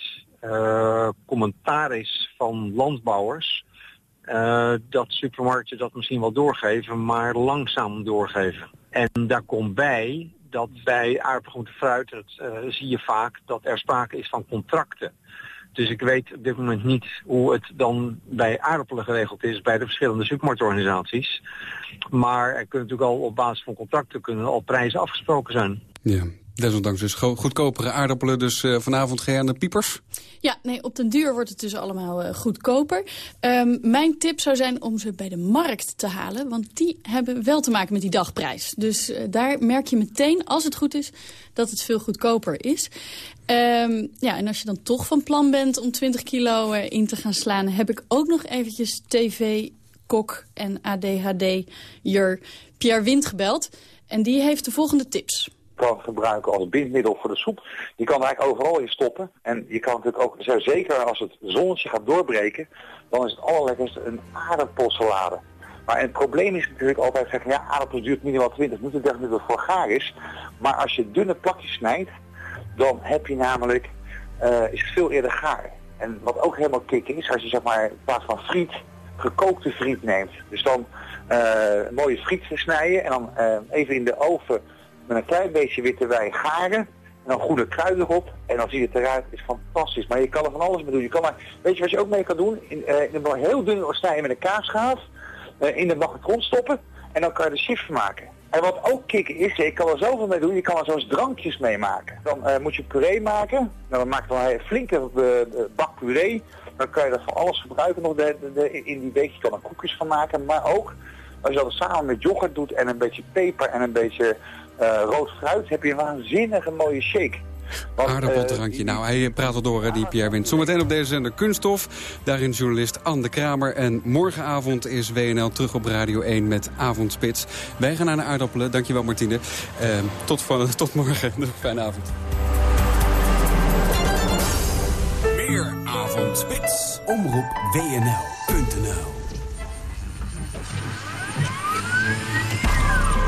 commentaar is van landbouwers uh, dat supermarkten dat misschien wel doorgeven, maar langzaam doorgeven. En daar komt bij dat bij aardappelgroente fruit het, uh, zie je vaak dat er sprake is van contracten. Dus ik weet op dit moment niet hoe het dan bij aardappelen geregeld is bij de verschillende supermarktorganisaties. Maar er kunnen natuurlijk al op basis van contracten kunnen al prijzen afgesproken zijn. Ja, Desondanks dus goedkopere aardappelen. Dus uh, vanavond de piepers? Ja, nee, op den duur wordt het dus allemaal uh, goedkoper. Um, mijn tip zou zijn om ze bij de markt te halen. Want die hebben wel te maken met die dagprijs. Dus uh, daar merk je meteen, als het goed is, dat het veel goedkoper is. Um, ja, en als je dan toch van plan bent om 20 kilo in te gaan slaan... heb ik ook nog eventjes tv-kok en ADHD-jur Pierre Wind gebeld. En die heeft de volgende tips kan gebruiken als bindmiddel voor de soep. Je kan eigenlijk overal in stoppen. En je kan natuurlijk ook, zeker als het zonnetje gaat doorbreken, dan is het allerlekkerste een aardappelsalade. Maar het probleem is natuurlijk altijd zeggen, ja, aardappel duurt minimaal 20 minuten, 30 minuten voor gaar is. Maar als je dunne plakjes snijdt, dan heb je namelijk, uh, is het veel eerder gaar. En wat ook helemaal kick is, als je zeg maar in plaats van friet, gekookte friet neemt. Dus dan uh, mooie friet snijden en dan uh, even in de oven met een klein beetje witte wijn garen. En dan goede kruiden erop. En dan ziet het eruit. is fantastisch. Maar je kan er van alles mee doen. Je kan er, weet je wat je ook mee kan doen? In, uh, in een heel dun snijden met een kaasschaaf. Uh, in de magnetron stoppen. En dan kan je de shift maken. En wat ook kicken is, je kan er zoveel mee doen, je kan er zelfs drankjes mee maken. Dan uh, moet je puree maken. Nou, dan maak je dan een flinke uh, bak puree. Dan kan je dat voor alles gebruiken. Nog de, in die week je kan er koekjes van maken. Maar ook als je dat samen met yoghurt doet en een beetje peper en een beetje uh, rood fruit, heb je een waanzinnige mooie shake. Want, Aardappeldrankje. eh, nou, hij praat al door, hè, die Pierre Wint. Zometeen op deze zender Kunststof. Daarin journalist Anne de Kramer. En morgenavond is WNL terug op Radio 1 met Avondspits. Wij gaan naar de aardappelen. Dankjewel, Martine. Eh, tot, van, tot morgen. Fijne avond. Meer avondspits. Omroep WNL.nl